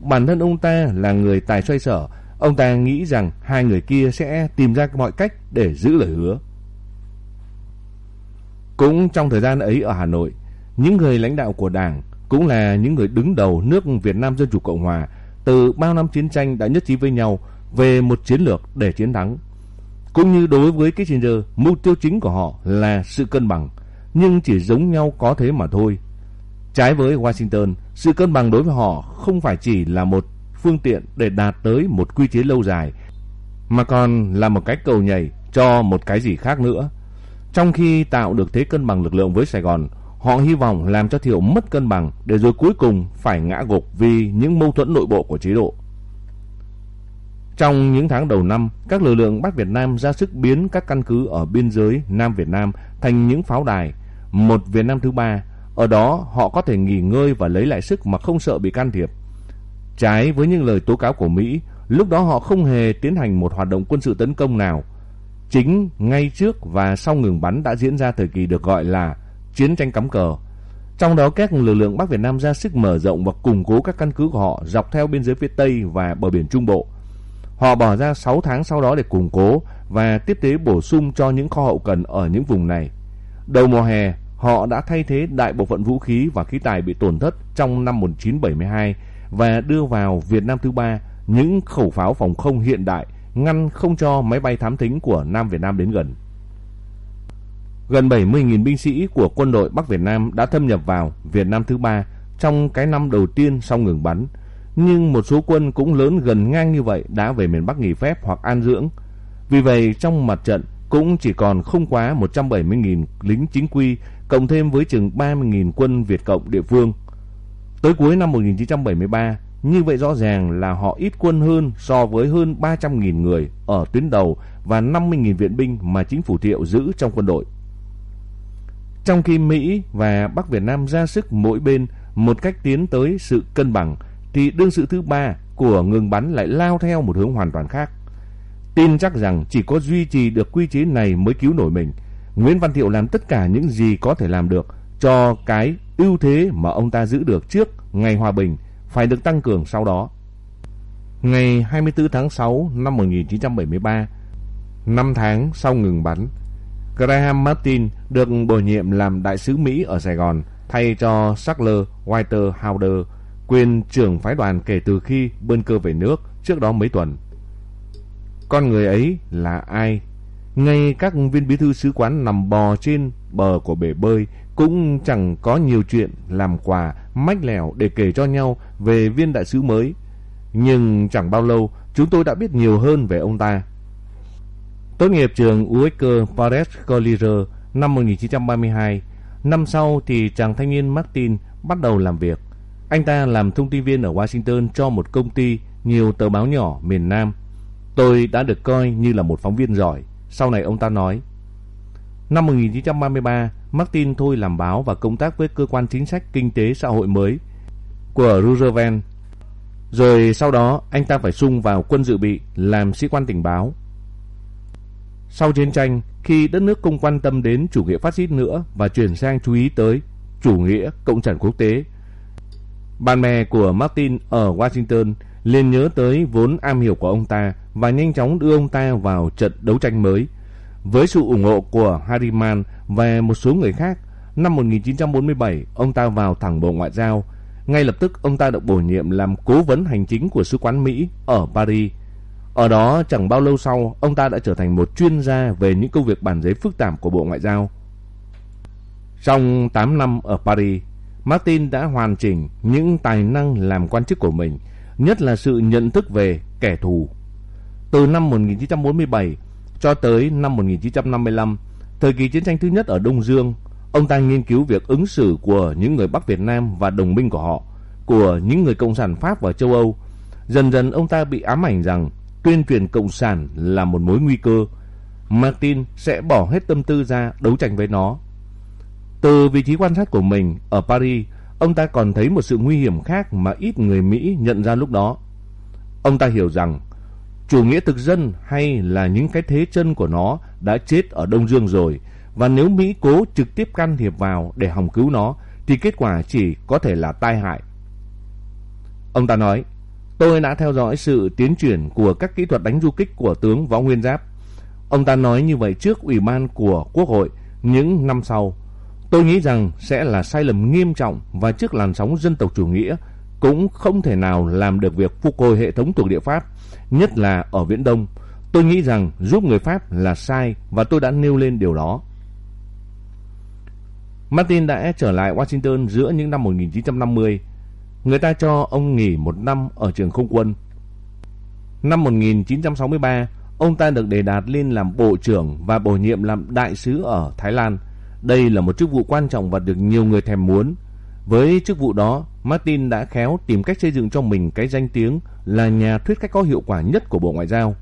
Bản thân ông ta là người tài xoay sở, ông ta nghĩ rằng hai người kia sẽ tìm ra mọi cách để giữ lời hứa. Cũng trong thời gian ấy ở Hà Nội, những người lãnh đạo của Đảng cũng là những người đứng đầu nước Việt Nam Dân Chủ Cộng Hòa từ bao năm chiến tranh đã nhất trí với nhau về một chiến lược để chiến thắng. Cũng như đối với Kissinger, mục tiêu chính của họ là sự cân bằng, nhưng chỉ giống nhau có thế mà thôi. Trái với Washington, sự cân bằng đối với họ không phải chỉ là một phương tiện để đạt tới một quy chế lâu dài, mà còn là một cách cầu nhảy cho một cái gì khác nữa. Trong khi tạo được thế cân bằng lực lượng với Sài Gòn, họ hy vọng làm cho Thiệu mất cân bằng để rồi cuối cùng phải ngã gục vì những mâu thuẫn nội bộ của chế độ. Trong những tháng đầu năm, các lực lượng Bắc Việt Nam ra sức biến các căn cứ ở biên giới Nam Việt Nam thành những pháo đài. một Việt Nam thứ ba. Ở đó họ có thể nghỉ ngơi và lấy lại sức mà không sợ bị can thiệp. Trái với những lời tố cáo của Mỹ, lúc đó họ không hề tiến hành một hoạt động quân sự tấn công nào. Chính ngay trước và sau ngừng bắn đã diễn ra thời kỳ được gọi là chiến tranh cắm cờ. Trong đó các lực lượng Bắc Việt Nam ra sức mở rộng và củng cố các căn cứ của họ dọc theo biên giới phía Tây và bờ biển Trung Bộ. Họ bỏ ra 6 tháng sau đó để củng cố và tiếp tế bổ sung cho những kho hậu cần ở những vùng này. Đầu mùa hè, họ đã thay thế đại bộ phận vũ khí và khí tài bị tổn thất trong năm 1972 và đưa vào Việt Nam thứ ba những khẩu pháo phòng không hiện đại ngăn không cho máy bay thám thính của Nam Việt Nam đến gần. Gần 70.000 binh sĩ của quân đội Bắc Việt Nam đã thâm nhập vào Việt Nam thứ ba trong cái năm đầu tiên sau ngừng bắn. Nhưng một số quân cũng lớn gần ngang như vậy đã về miền Bắc nghỉ phép hoặc an dưỡng. Vì vậy trong mặt trận cũng chỉ còn không quá 170.000 lính chính quy cộng thêm với chừng 30.000 quân Việt Cộng địa phương. Tới cuối năm 1973, như vậy rõ ràng là họ ít quân hơn so với hơn 300.000 người ở tuyến đầu và 50.000 viện binh mà chính phủ Thiệu giữ trong quân đội. Trong khi Mỹ và Bắc Việt Nam ra sức mỗi bên một cách tiến tới sự cân bằng, thì đương sự thứ ba của ngừng bắn lại lao theo một hướng hoàn toàn khác. Tin chắc rằng chỉ có duy trì được quy chế này mới cứu nổi mình. Nguyễn Văn Thiệu làm tất cả những gì có thể làm được cho cái ưu thế mà ông ta giữ được trước ngày hòa bình phải được tăng cường sau đó. Ngày 24 tháng 6 năm 1973, 5 tháng sau ngừng bắn, Graham Martin được bổ nhiệm làm đại sứ Mỹ ở Sài Gòn thay cho Sackler Whiter Howder, quyền trưởng phái đoàn kể từ khi bơn cơ về nước trước đó mấy tuần. Con người ấy là ai? Ngay các viên bí thư sứ quán nằm bò trên bờ của bể bơi cũng chẳng có nhiều chuyện làm quà mách lẻo để kể cho nhau về viên đại sứ mới. Nhưng chẳng bao lâu chúng tôi đã biết nhiều hơn về ông ta. Tốt nghiệp trường Uecker Paris Collier năm 1932, năm sau thì chàng thanh niên Martin bắt đầu làm việc. Anh ta làm thông tin viên ở Washington cho một công ty nhiều tờ báo nhỏ miền Nam. Tôi đã được coi như là một phóng viên giỏi. Sau này ông ta nói, Năm 1933, Martin thôi làm báo và công tác với cơ quan chính sách kinh tế xã hội mới của Roosevelt. Rồi sau đó anh ta phải sung vào quân dự bị làm sĩ quan tình báo. Sau chiến tranh, khi đất nước không quan tâm đến chủ nghĩa phát xít nữa và chuyển sang chú ý tới chủ nghĩa cộng sản quốc tế, bạn bè của Martin ở Washington liền nhớ tới vốn am hiểu của ông ta và nhanh chóng đưa ông ta vào trận đấu tranh mới. Với sự ủng hộ của Harriman và một số người khác, năm 1947 ông ta vào thẳng Bộ Ngoại giao. Ngay lập tức ông ta được bổ nhiệm làm cố vấn hành chính của sứ quán Mỹ ở Paris. Ở đó chẳng bao lâu sau, ông ta đã trở thành một chuyên gia về những công việc bản giấy phức tạp của Bộ Ngoại giao. Trong 8 năm ở Paris, Martin đã hoàn chỉnh những tài năng làm quan chức của mình, nhất là sự nhận thức về kẻ thù. Từ năm 1947 cho tới năm 1955, thời kỳ chiến tranh thứ nhất ở Đông Dương, ông ta nghiên cứu việc ứng xử của những người Bắc Việt Nam và đồng minh của họ, của những người Cộng sản Pháp và châu Âu. Dần dần ông ta bị ám ảnh rằng tuyên truyền Cộng sản là một mối nguy cơ. Martin sẽ bỏ hết tâm tư ra đấu tranh với nó. Từ vị trí quan sát của mình ở Paris, ông ta còn thấy một sự nguy hiểm khác mà ít người Mỹ nhận ra lúc đó. Ông ta hiểu rằng chủ nghĩa thực dân hay là những cái thế chân của nó đã chết ở Đông Dương rồi và nếu Mỹ cố trực tiếp can thiệp vào để hòng cứu nó thì kết quả chỉ có thể là tai hại. Ông ta nói, tôi đã theo dõi sự tiến triển của các kỹ thuật đánh du kích của tướng Võ Nguyên Giáp. Ông ta nói như vậy trước ủy ban của Quốc hội những năm sau. Tôi nghĩ rằng sẽ là sai lầm nghiêm trọng và trước làn sóng dân tộc chủ nghĩa cũng không thể nào làm được việc phục hồi hệ thống thuộc địa Pháp, nhất là ở Viễn Đông. Tôi nghĩ rằng giúp người Pháp là sai và tôi đã nêu lên điều đó. Martin đã trở lại Washington giữa những năm 1950. Người ta cho ông nghỉ một năm ở trường không quân. Năm 1963, ông ta được đề đạt lên làm bộ trưởng và bổ nhiệm làm đại sứ ở Thái Lan. Đây là một chức vụ quan trọng và được nhiều người thèm muốn. Với chức vụ đó, Martin đã khéo tìm cách xây dựng cho mình cái danh tiếng là nhà thuyết khách có hiệu quả nhất của Bộ Ngoại giao.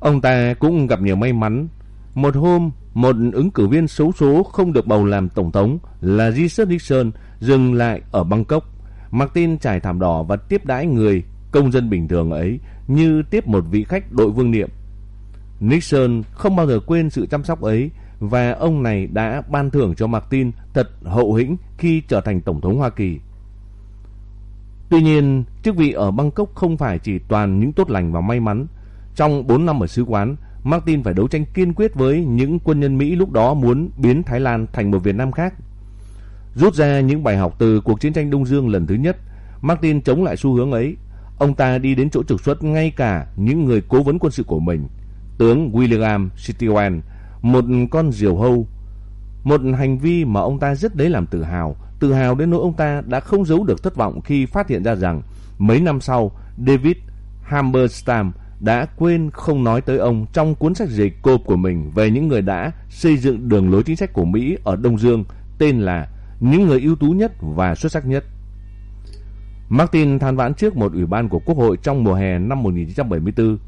Ông ta cũng gặp nhiều may mắn. Một hôm, một ứng cử viên xấu số không được bầu làm tổng thống là Richard Nixon dừng lại ở Bangkok. Martin trải thảm đỏ và tiếp đãi người công dân bình thường ấy như tiếp một vị khách đội vương niệm. Nixon không bao giờ quên sự chăm sóc ấy và ông này đã ban thưởng cho Martin thật hậu hĩnh khi trở thành tổng thống Hoa Kỳ. Tuy nhiên, chức vị ở Bangkok không phải chỉ toàn những tốt lành và may mắn. Trong 4 năm ở sứ quán, Martin phải đấu tranh kiên quyết với những quân nhân Mỹ lúc đó muốn biến Thái Lan thành một Việt Nam khác. Rút ra những bài học từ cuộc chiến tranh Đông Dương lần thứ nhất, Martin chống lại xu hướng ấy. Ông ta đi đến chỗ trục xuất ngay cả những người cố vấn quân sự của mình, tướng William Stewart, một con diều hâu. Một hành vi mà ông ta rất đấy làm tự hào, tự hào đến nỗi ông ta đã không giấu được thất vọng khi phát hiện ra rằng mấy năm sau David Hammerstam đã quên không nói tới ông trong cuốn sách dày cộp của mình về những người đã xây dựng đường lối chính sách của Mỹ ở Đông Dương tên là Những người ưu tú nhất và xuất sắc nhất. Martin than vãn trước một ủy ban của Quốc hội trong mùa hè năm 1974.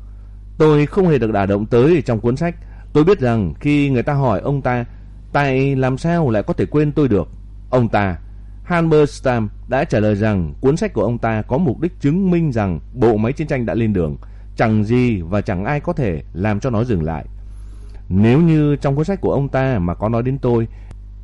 Tôi không hề được đả động tới trong cuốn sách. Tôi biết rằng khi người ta hỏi ông ta tại làm sao lại có thể quên tôi được, ông ta Halberstam đã trả lời rằng cuốn sách của ông ta có mục đích chứng minh rằng bộ máy chiến tranh đã lên đường chẳng gì và chẳng ai có thể làm cho nó dừng lại. Nếu như trong cuốn sách của ông ta mà có nói đến tôi,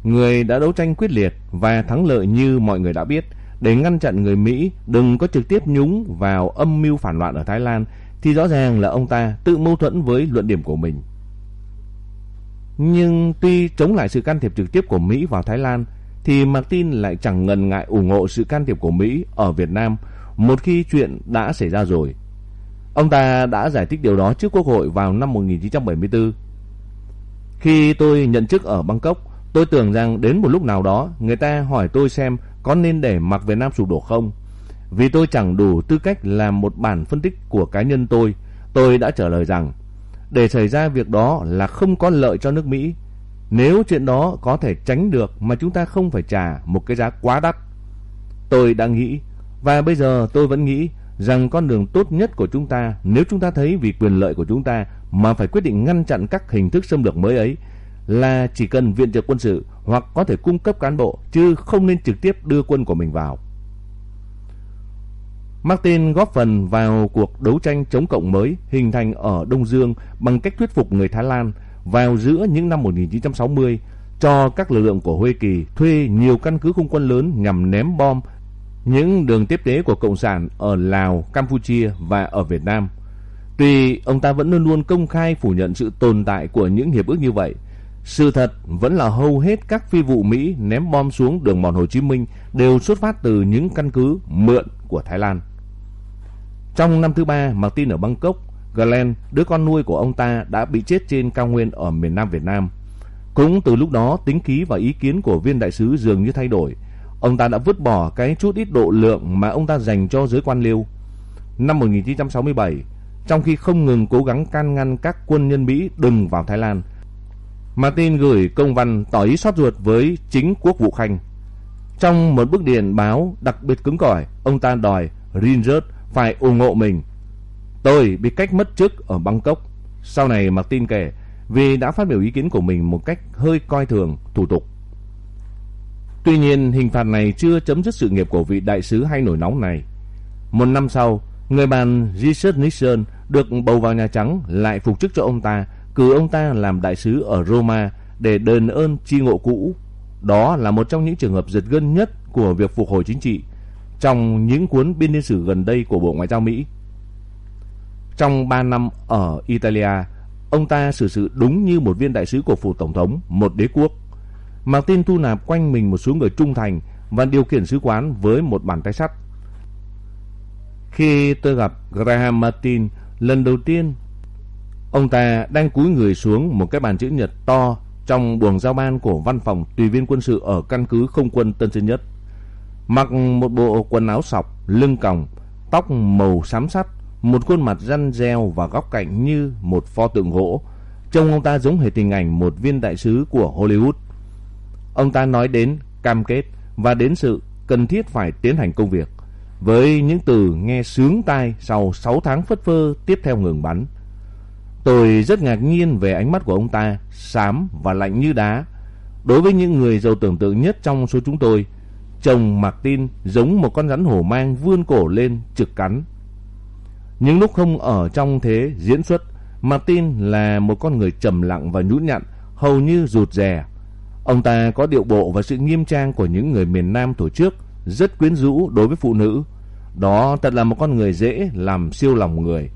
người đã đấu tranh quyết liệt và thắng lợi như mọi người đã biết, để ngăn chặn người Mỹ đừng có trực tiếp nhúng vào âm mưu phản loạn ở Thái Lan, thì rõ ràng là ông ta tự mâu thuẫn với luận điểm của mình. Nhưng tuy chống lại sự can thiệp trực tiếp của Mỹ vào Thái Lan, thì Martin lại chẳng ngần ngại ủng hộ sự can thiệp của Mỹ ở Việt Nam một khi chuyện đã xảy ra rồi. Ông ta đã giải thích điều đó trước Quốc hội vào năm 1974. Khi tôi nhận chức ở Bangkok, tôi tưởng rằng đến một lúc nào đó người ta hỏi tôi xem có nên để mặc Việt Nam sụp đổ không. Vì tôi chẳng đủ tư cách làm một bản phân tích của cá nhân tôi, tôi đã trả lời rằng để xảy ra việc đó là không có lợi cho nước Mỹ. Nếu chuyện đó có thể tránh được mà chúng ta không phải trả một cái giá quá đắt. Tôi đã nghĩ, và bây giờ tôi vẫn nghĩ rằng con đường tốt nhất của chúng ta, nếu chúng ta thấy vì quyền lợi của chúng ta mà phải quyết định ngăn chặn các hình thức xâm lược mới ấy, là chỉ cần viện trợ quân sự hoặc có thể cung cấp cán bộ, chứ không nên trực tiếp đưa quân của mình vào. Martin góp phần vào cuộc đấu tranh chống cộng mới hình thành ở Đông Dương bằng cách thuyết phục người Thái Lan vào giữa những năm 1960 cho các lực lượng của Huê Kỳ thuê nhiều căn cứ không quân lớn nhằm ném bom những đường tiếp tế của Cộng sản ở Lào, Campuchia và ở Việt Nam. Tuy ông ta vẫn luôn luôn công khai phủ nhận sự tồn tại của những hiệp ước như vậy, sự thật vẫn là hầu hết các phi vụ Mỹ ném bom xuống đường mòn Hồ Chí Minh đều xuất phát từ những căn cứ mượn của Thái Lan. Trong năm thứ ba, Martin ở Bangkok, Glenn, đứa con nuôi của ông ta đã bị chết trên cao nguyên ở miền Nam Việt Nam. Cũng từ lúc đó, tính khí và ý kiến của viên đại sứ dường như thay đổi. Ông ta đã vứt bỏ cái chút ít độ lượng mà ông ta dành cho giới quan liêu. Năm 1967, trong khi không ngừng cố gắng can ngăn các quân nhân Mỹ đừng vào Thái Lan, Martin gửi công văn tỏ ý xót ruột với chính quốc vụ khanh. Trong một bức điện báo đặc biệt cứng cỏi, ông ta đòi Rangers phải ủng hộ mình. Tôi bị cách mất chức ở Bangkok. Sau này Martin kể, vì đã phát biểu ý kiến của mình một cách hơi coi thường thủ tục. Tuy nhiên, hình phạt này chưa chấm dứt sự nghiệp của vị đại sứ hay nổi nóng này. Một năm sau, người bạn Richard Nixon được bầu vào Nhà Trắng lại phục chức cho ông ta, cử ông ta làm đại sứ ở Roma để đền ơn chi ngộ cũ. Đó là một trong những trường hợp giật gân nhất của việc phục hồi chính trị trong những cuốn biên niên sử gần đây của Bộ Ngoại giao Mỹ. Trong 3 năm ở Italia, ông ta xử sự đúng như một viên đại sứ của phủ tổng thống, một đế quốc. Martin thu nạp quanh mình một số người trung thành và điều khiển sứ quán với một bàn tay sắt. Khi tôi gặp Graham Martin lần đầu tiên, ông ta đang cúi người xuống một cái bàn chữ nhật to trong buồng giao ban của văn phòng tùy viên quân sự ở căn cứ không quân Tân Sơn Nhất. Mặc một bộ quần áo sọc, lưng còng, tóc màu xám sắt, một khuôn mặt răn reo và góc cạnh như một pho tượng gỗ. Trông ông ta giống hệt hình ảnh một viên đại sứ của Hollywood. Ông ta nói đến cam kết và đến sự cần thiết phải tiến hành công việc. Với những từ nghe sướng tai sau 6 tháng phất phơ tiếp theo ngừng bắn. Tôi rất ngạc nhiên về ánh mắt của ông ta, xám và lạnh như đá. Đối với những người giàu tưởng tượng nhất trong số chúng tôi, chồng Martin giống một con rắn hổ mang vươn cổ lên trực cắn. Những lúc không ở trong thế diễn xuất, Martin là một con người trầm lặng và nhũn nhặn, hầu như rụt rè. Ông ta có điệu bộ và sự nghiêm trang của những người miền Nam tổ trước, rất quyến rũ đối với phụ nữ. Đó thật là một con người dễ làm siêu lòng người.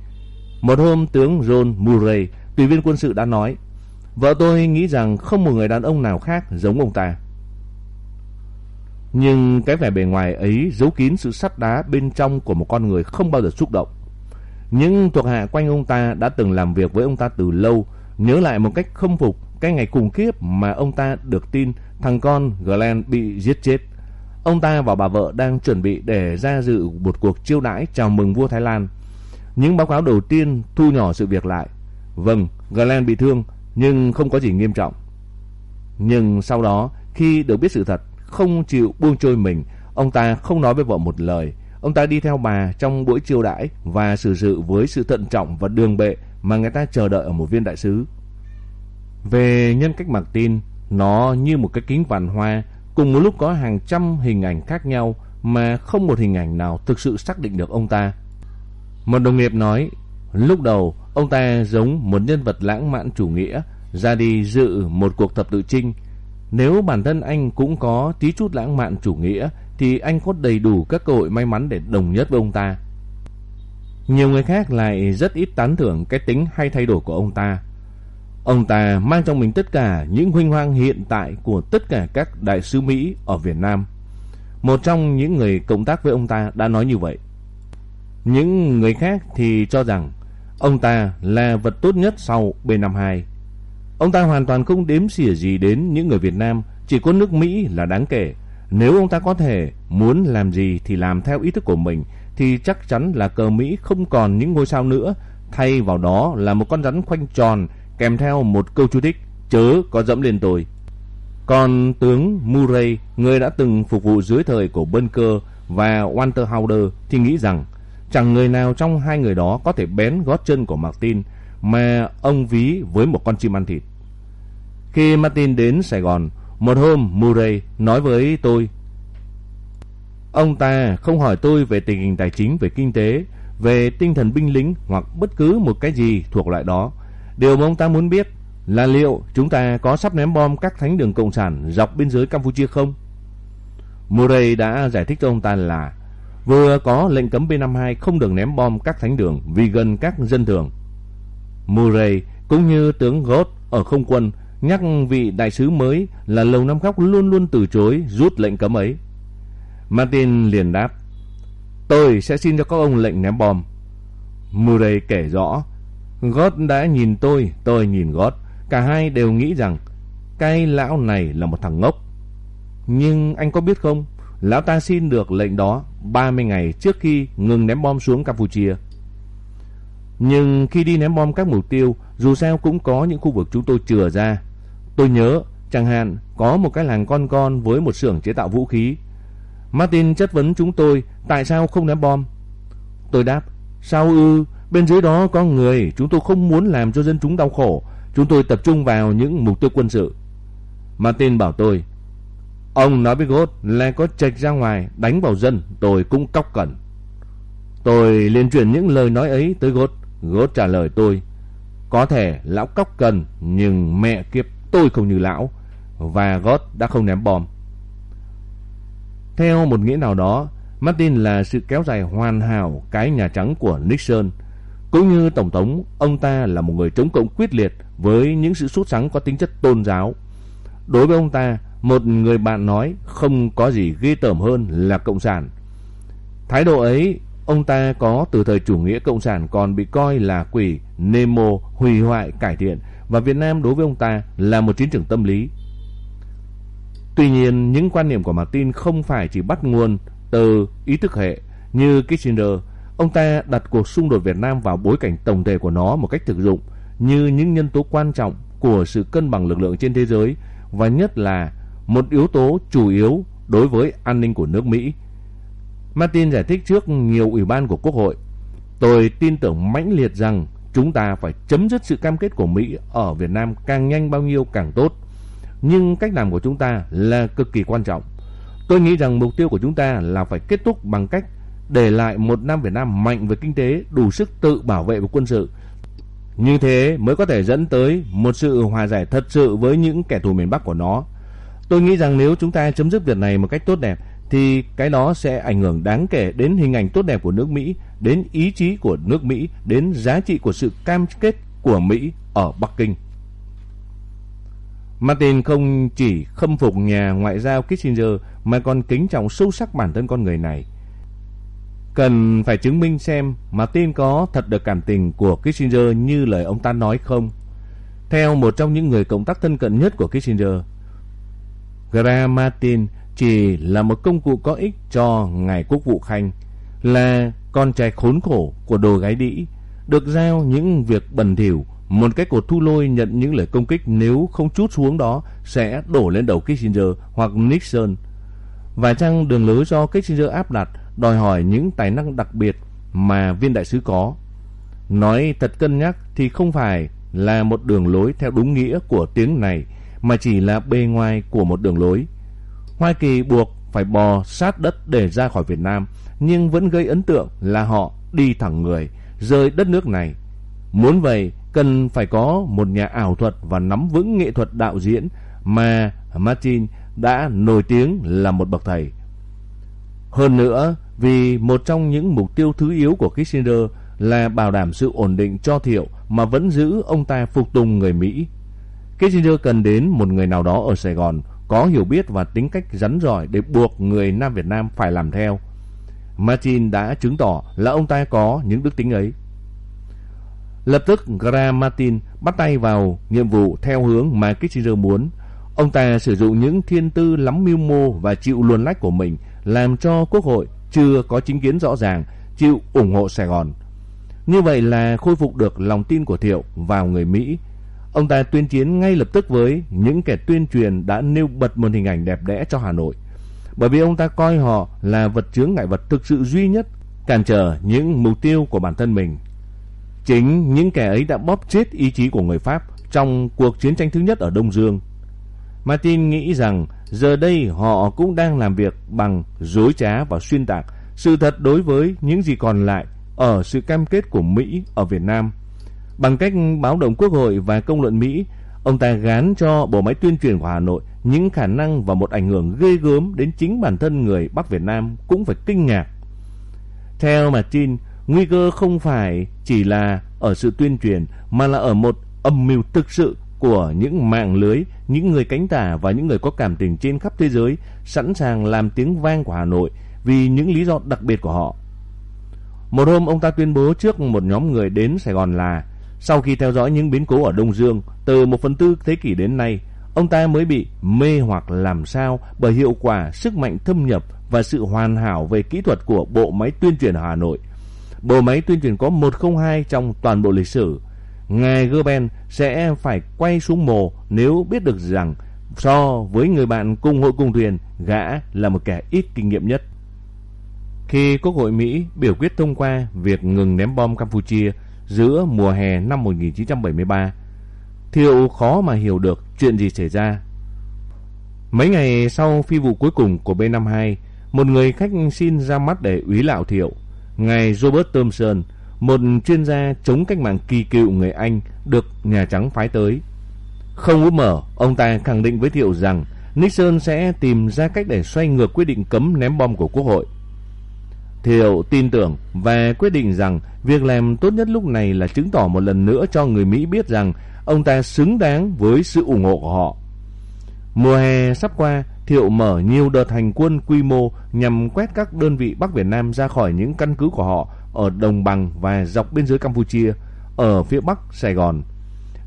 Một hôm tướng John Murray, tùy viên quân sự đã nói, vợ tôi nghĩ rằng không một người đàn ông nào khác giống ông ta. Nhưng cái vẻ bề ngoài ấy giấu kín sự sắt đá bên trong của một con người không bao giờ xúc động. Những thuộc hạ quanh ông ta đã từng làm việc với ông ta từ lâu, nhớ lại một cách không phục cái ngày cùng kiếp mà ông ta được tin thằng con Glenn bị giết chết. Ông ta và bà vợ đang chuẩn bị để ra dự một cuộc chiêu đãi chào mừng vua Thái Lan. Những báo cáo đầu tiên thu nhỏ sự việc lại. Vâng, Glenn bị thương nhưng không có gì nghiêm trọng. Nhưng sau đó, khi được biết sự thật, không chịu buông trôi mình, ông ta không nói với vợ một lời. Ông ta đi theo bà trong buổi chiêu đãi và xử sự với sự thận trọng và đường bệ mà người ta chờ đợi ở một viên đại sứ. Về nhân cách Martin, nó như một cái kính vạn hoa, cùng một lúc có hàng trăm hình ảnh khác nhau mà không một hình ảnh nào thực sự xác định được ông ta. Một đồng nghiệp nói, lúc đầu ông ta giống một nhân vật lãng mạn chủ nghĩa, ra đi dự một cuộc thập tự chinh. Nếu bản thân anh cũng có tí chút lãng mạn chủ nghĩa, thì anh có đầy đủ các cơ hội may mắn để đồng nhất với ông ta. Nhiều người khác lại rất ít tán thưởng cái tính hay thay đổi của ông ta. Ông ta mang trong mình tất cả những huynh hoang hiện tại của tất cả các đại sứ Mỹ ở Việt Nam. Một trong những người cộng tác với ông ta đã nói như vậy. Những người khác thì cho rằng ông ta là vật tốt nhất sau B52. Ông ta hoàn toàn không đếm xỉa gì đến những người Việt Nam, chỉ có nước Mỹ là đáng kể. Nếu ông ta có thể muốn làm gì thì làm theo ý thức của mình thì chắc chắn là cờ Mỹ không còn những ngôi sao nữa, thay vào đó là một con rắn khoanh tròn kèm theo một câu chú thích chớ có dẫm lên tôi. Còn tướng Murray, người đã từng phục vụ dưới thời của Bunker và Walter Howder thì nghĩ rằng chẳng người nào trong hai người đó có thể bén gót chân của Martin mà ông ví với một con chim ăn thịt. Khi Martin đến Sài Gòn, một hôm Murray nói với tôi Ông ta không hỏi tôi về tình hình tài chính, về kinh tế, về tinh thần binh lính hoặc bất cứ một cái gì thuộc loại đó. Điều mà ông ta muốn biết là liệu chúng ta có sắp ném bom các thánh đường Cộng sản dọc biên giới Campuchia không? Murray đã giải thích cho ông ta là vừa có lệnh cấm B-52 không được ném bom các thánh đường vì gần các dân thường. Murray cũng như tướng Gott ở không quân nhắc vị đại sứ mới là Lầu Năm Góc luôn luôn từ chối rút lệnh cấm ấy. Martin liền đáp, tôi sẽ xin cho các ông lệnh ném bom. Murray kể rõ Gott đã nhìn tôi, tôi nhìn Gott, Cả hai đều nghĩ rằng cái lão này là một thằng ngốc. Nhưng anh có biết không, lão ta xin được lệnh đó 30 ngày trước khi ngừng ném bom xuống Campuchia. Nhưng khi đi ném bom các mục tiêu, dù sao cũng có những khu vực chúng tôi chừa ra. Tôi nhớ, chẳng hạn, có một cái làng con con với một xưởng chế tạo vũ khí. Martin chất vấn chúng tôi tại sao không ném bom. Tôi đáp, sao ư, Bên dưới đó có người, chúng tôi không muốn làm cho dân chúng đau khổ. Chúng tôi tập trung vào những mục tiêu quân sự. Martin bảo tôi, ông nói với Gốt là có trạch ra ngoài đánh vào dân, tôi cũng cóc cẩn. Tôi liền truyền những lời nói ấy tới Gốt. Gốt trả lời tôi, có thể lão cóc cần, nhưng mẹ kiếp tôi không như lão. Và gốt đã không ném bom. Theo một nghĩa nào đó, Martin là sự kéo dài hoàn hảo cái Nhà Trắng của Nixon cũng như Tổng thống, ông ta là một người chống cộng quyết liệt với những sự sút sắng có tính chất tôn giáo. Đối với ông ta, một người bạn nói không có gì ghê tởm hơn là Cộng sản. Thái độ ấy, ông ta có từ thời chủ nghĩa Cộng sản còn bị coi là quỷ, nemo, hủy hoại, cải thiện và Việt Nam đối với ông ta là một chiến trường tâm lý. Tuy nhiên, những quan niệm của Martin không phải chỉ bắt nguồn từ ý thức hệ như Kissinger Ông ta đặt cuộc xung đột Việt Nam vào bối cảnh tổng thể của nó một cách thực dụng như những nhân tố quan trọng của sự cân bằng lực lượng trên thế giới và nhất là một yếu tố chủ yếu đối với an ninh của nước Mỹ. Martin giải thích trước nhiều ủy ban của Quốc hội. Tôi tin tưởng mãnh liệt rằng chúng ta phải chấm dứt sự cam kết của Mỹ ở Việt Nam càng nhanh bao nhiêu càng tốt. Nhưng cách làm của chúng ta là cực kỳ quan trọng. Tôi nghĩ rằng mục tiêu của chúng ta là phải kết thúc bằng cách để lại một Nam Việt Nam mạnh về kinh tế, đủ sức tự bảo vệ và quân sự. Như thế mới có thể dẫn tới một sự hòa giải thật sự với những kẻ thù miền Bắc của nó. Tôi nghĩ rằng nếu chúng ta chấm dứt việc này một cách tốt đẹp thì cái đó sẽ ảnh hưởng đáng kể đến hình ảnh tốt đẹp của nước Mỹ, đến ý chí của nước Mỹ, đến giá trị của sự cam kết của Mỹ ở Bắc Kinh. Martin không chỉ khâm phục nhà ngoại giao Kissinger mà còn kính trọng sâu sắc bản thân con người này. Cần phải chứng minh xem Martin có thật được cảm tình của Kissinger như lời ông ta nói không. Theo một trong những người cộng tác thân cận nhất của Kissinger, Gramatin chỉ là một công cụ có ích cho ngài quốc vụ khanh, là con trai khốn khổ của đồ gái đĩ, được giao những việc bẩn thỉu, một cái cột thu lôi nhận những lời công kích nếu không chút xuống đó sẽ đổ lên đầu Kissinger hoặc Nixon. Và chăng đường lối do Kissinger áp đặt đòi hỏi những tài năng đặc biệt mà viên đại sứ có. Nói thật cân nhắc thì không phải là một đường lối theo đúng nghĩa của tiếng này, mà chỉ là bề ngoài của một đường lối. Hoa Kỳ buộc phải bò sát đất để ra khỏi Việt Nam, nhưng vẫn gây ấn tượng là họ đi thẳng người, rời đất nước này. Muốn vậy, cần phải có một nhà ảo thuật và nắm vững nghệ thuật đạo diễn mà Martin đã nổi tiếng là một bậc thầy. Hơn nữa, vì một trong những mục tiêu thứ yếu của Kissinger là bảo đảm sự ổn định cho Thiệu mà vẫn giữ ông ta phục tùng người Mỹ. Kissinger cần đến một người nào đó ở Sài Gòn có hiểu biết và tính cách rắn giỏi để buộc người Nam Việt Nam phải làm theo. Martin đã chứng tỏ là ông ta có những đức tính ấy. Lập tức Graham Martin bắt tay vào nhiệm vụ theo hướng mà Kissinger muốn. Ông ta sử dụng những thiên tư lắm mưu mô và chịu luồn lách của mình, làm cho Quốc hội chưa có chính kiến rõ ràng, chịu ủng hộ Sài Gòn. Như vậy là khôi phục được lòng tin của Thiệu vào người Mỹ. Ông ta tuyên chiến ngay lập tức với những kẻ tuyên truyền đã nêu bật một hình ảnh đẹp đẽ cho Hà Nội. Bởi vì ông ta coi họ là vật chướng ngại vật thực sự duy nhất, cản trở những mục tiêu của bản thân mình. Chính những kẻ ấy đã bóp chết ý chí của người Pháp trong cuộc chiến tranh thứ nhất ở Đông Dương. Martin nghĩ rằng giờ đây họ cũng đang làm việc bằng dối trá và xuyên tạc sự thật đối với những gì còn lại ở sự cam kết của Mỹ ở Việt Nam. Bằng cách báo động Quốc hội và công luận Mỹ, ông ta gán cho bộ máy tuyên truyền của Hà Nội những khả năng và một ảnh hưởng ghê gớm đến chính bản thân người Bắc Việt Nam cũng phải kinh ngạc. Theo Martin, nguy cơ không phải chỉ là ở sự tuyên truyền mà là ở một âm mưu thực sự của những mạng lưới, những người cánh tả và những người có cảm tình trên khắp thế giới sẵn sàng làm tiếng vang của Hà Nội vì những lý do đặc biệt của họ. Một hôm ông ta tuyên bố trước một nhóm người đến Sài Gòn là sau khi theo dõi những biến cố ở Đông Dương từ một phần tư thế kỷ đến nay, ông ta mới bị mê hoặc làm sao bởi hiệu quả, sức mạnh thâm nhập và sự hoàn hảo về kỹ thuật của bộ máy tuyên truyền Hà Nội. Bộ máy tuyên truyền có 102 trong toàn bộ lịch sử. Ngài Goebbels sẽ phải quay xuống mồ nếu biết được rằng so với người bạn cùng hội cùng thuyền, gã là một kẻ ít kinh nghiệm nhất. Khi Quốc hội Mỹ biểu quyết thông qua việc ngừng ném bom Campuchia giữa mùa hè năm 1973, Thiệu khó mà hiểu được chuyện gì xảy ra. Mấy ngày sau phi vụ cuối cùng của B-52, một người khách xin ra mắt để úy lạo Thiệu, ngài Robert Thompson, một chuyên gia chống cách mạng kỳ cựu người Anh được Nhà Trắng phái tới. Không úp mở, ông ta khẳng định với Thiệu rằng Nixon sẽ tìm ra cách để xoay ngược quyết định cấm ném bom của Quốc hội. Thiệu tin tưởng và quyết định rằng việc làm tốt nhất lúc này là chứng tỏ một lần nữa cho người Mỹ biết rằng ông ta xứng đáng với sự ủng hộ của họ. Mùa hè sắp qua, Thiệu mở nhiều đợt hành quân quy mô nhằm quét các đơn vị Bắc Việt Nam ra khỏi những căn cứ của họ ở đồng bằng và dọc biên giới Campuchia, ở phía Bắc Sài Gòn.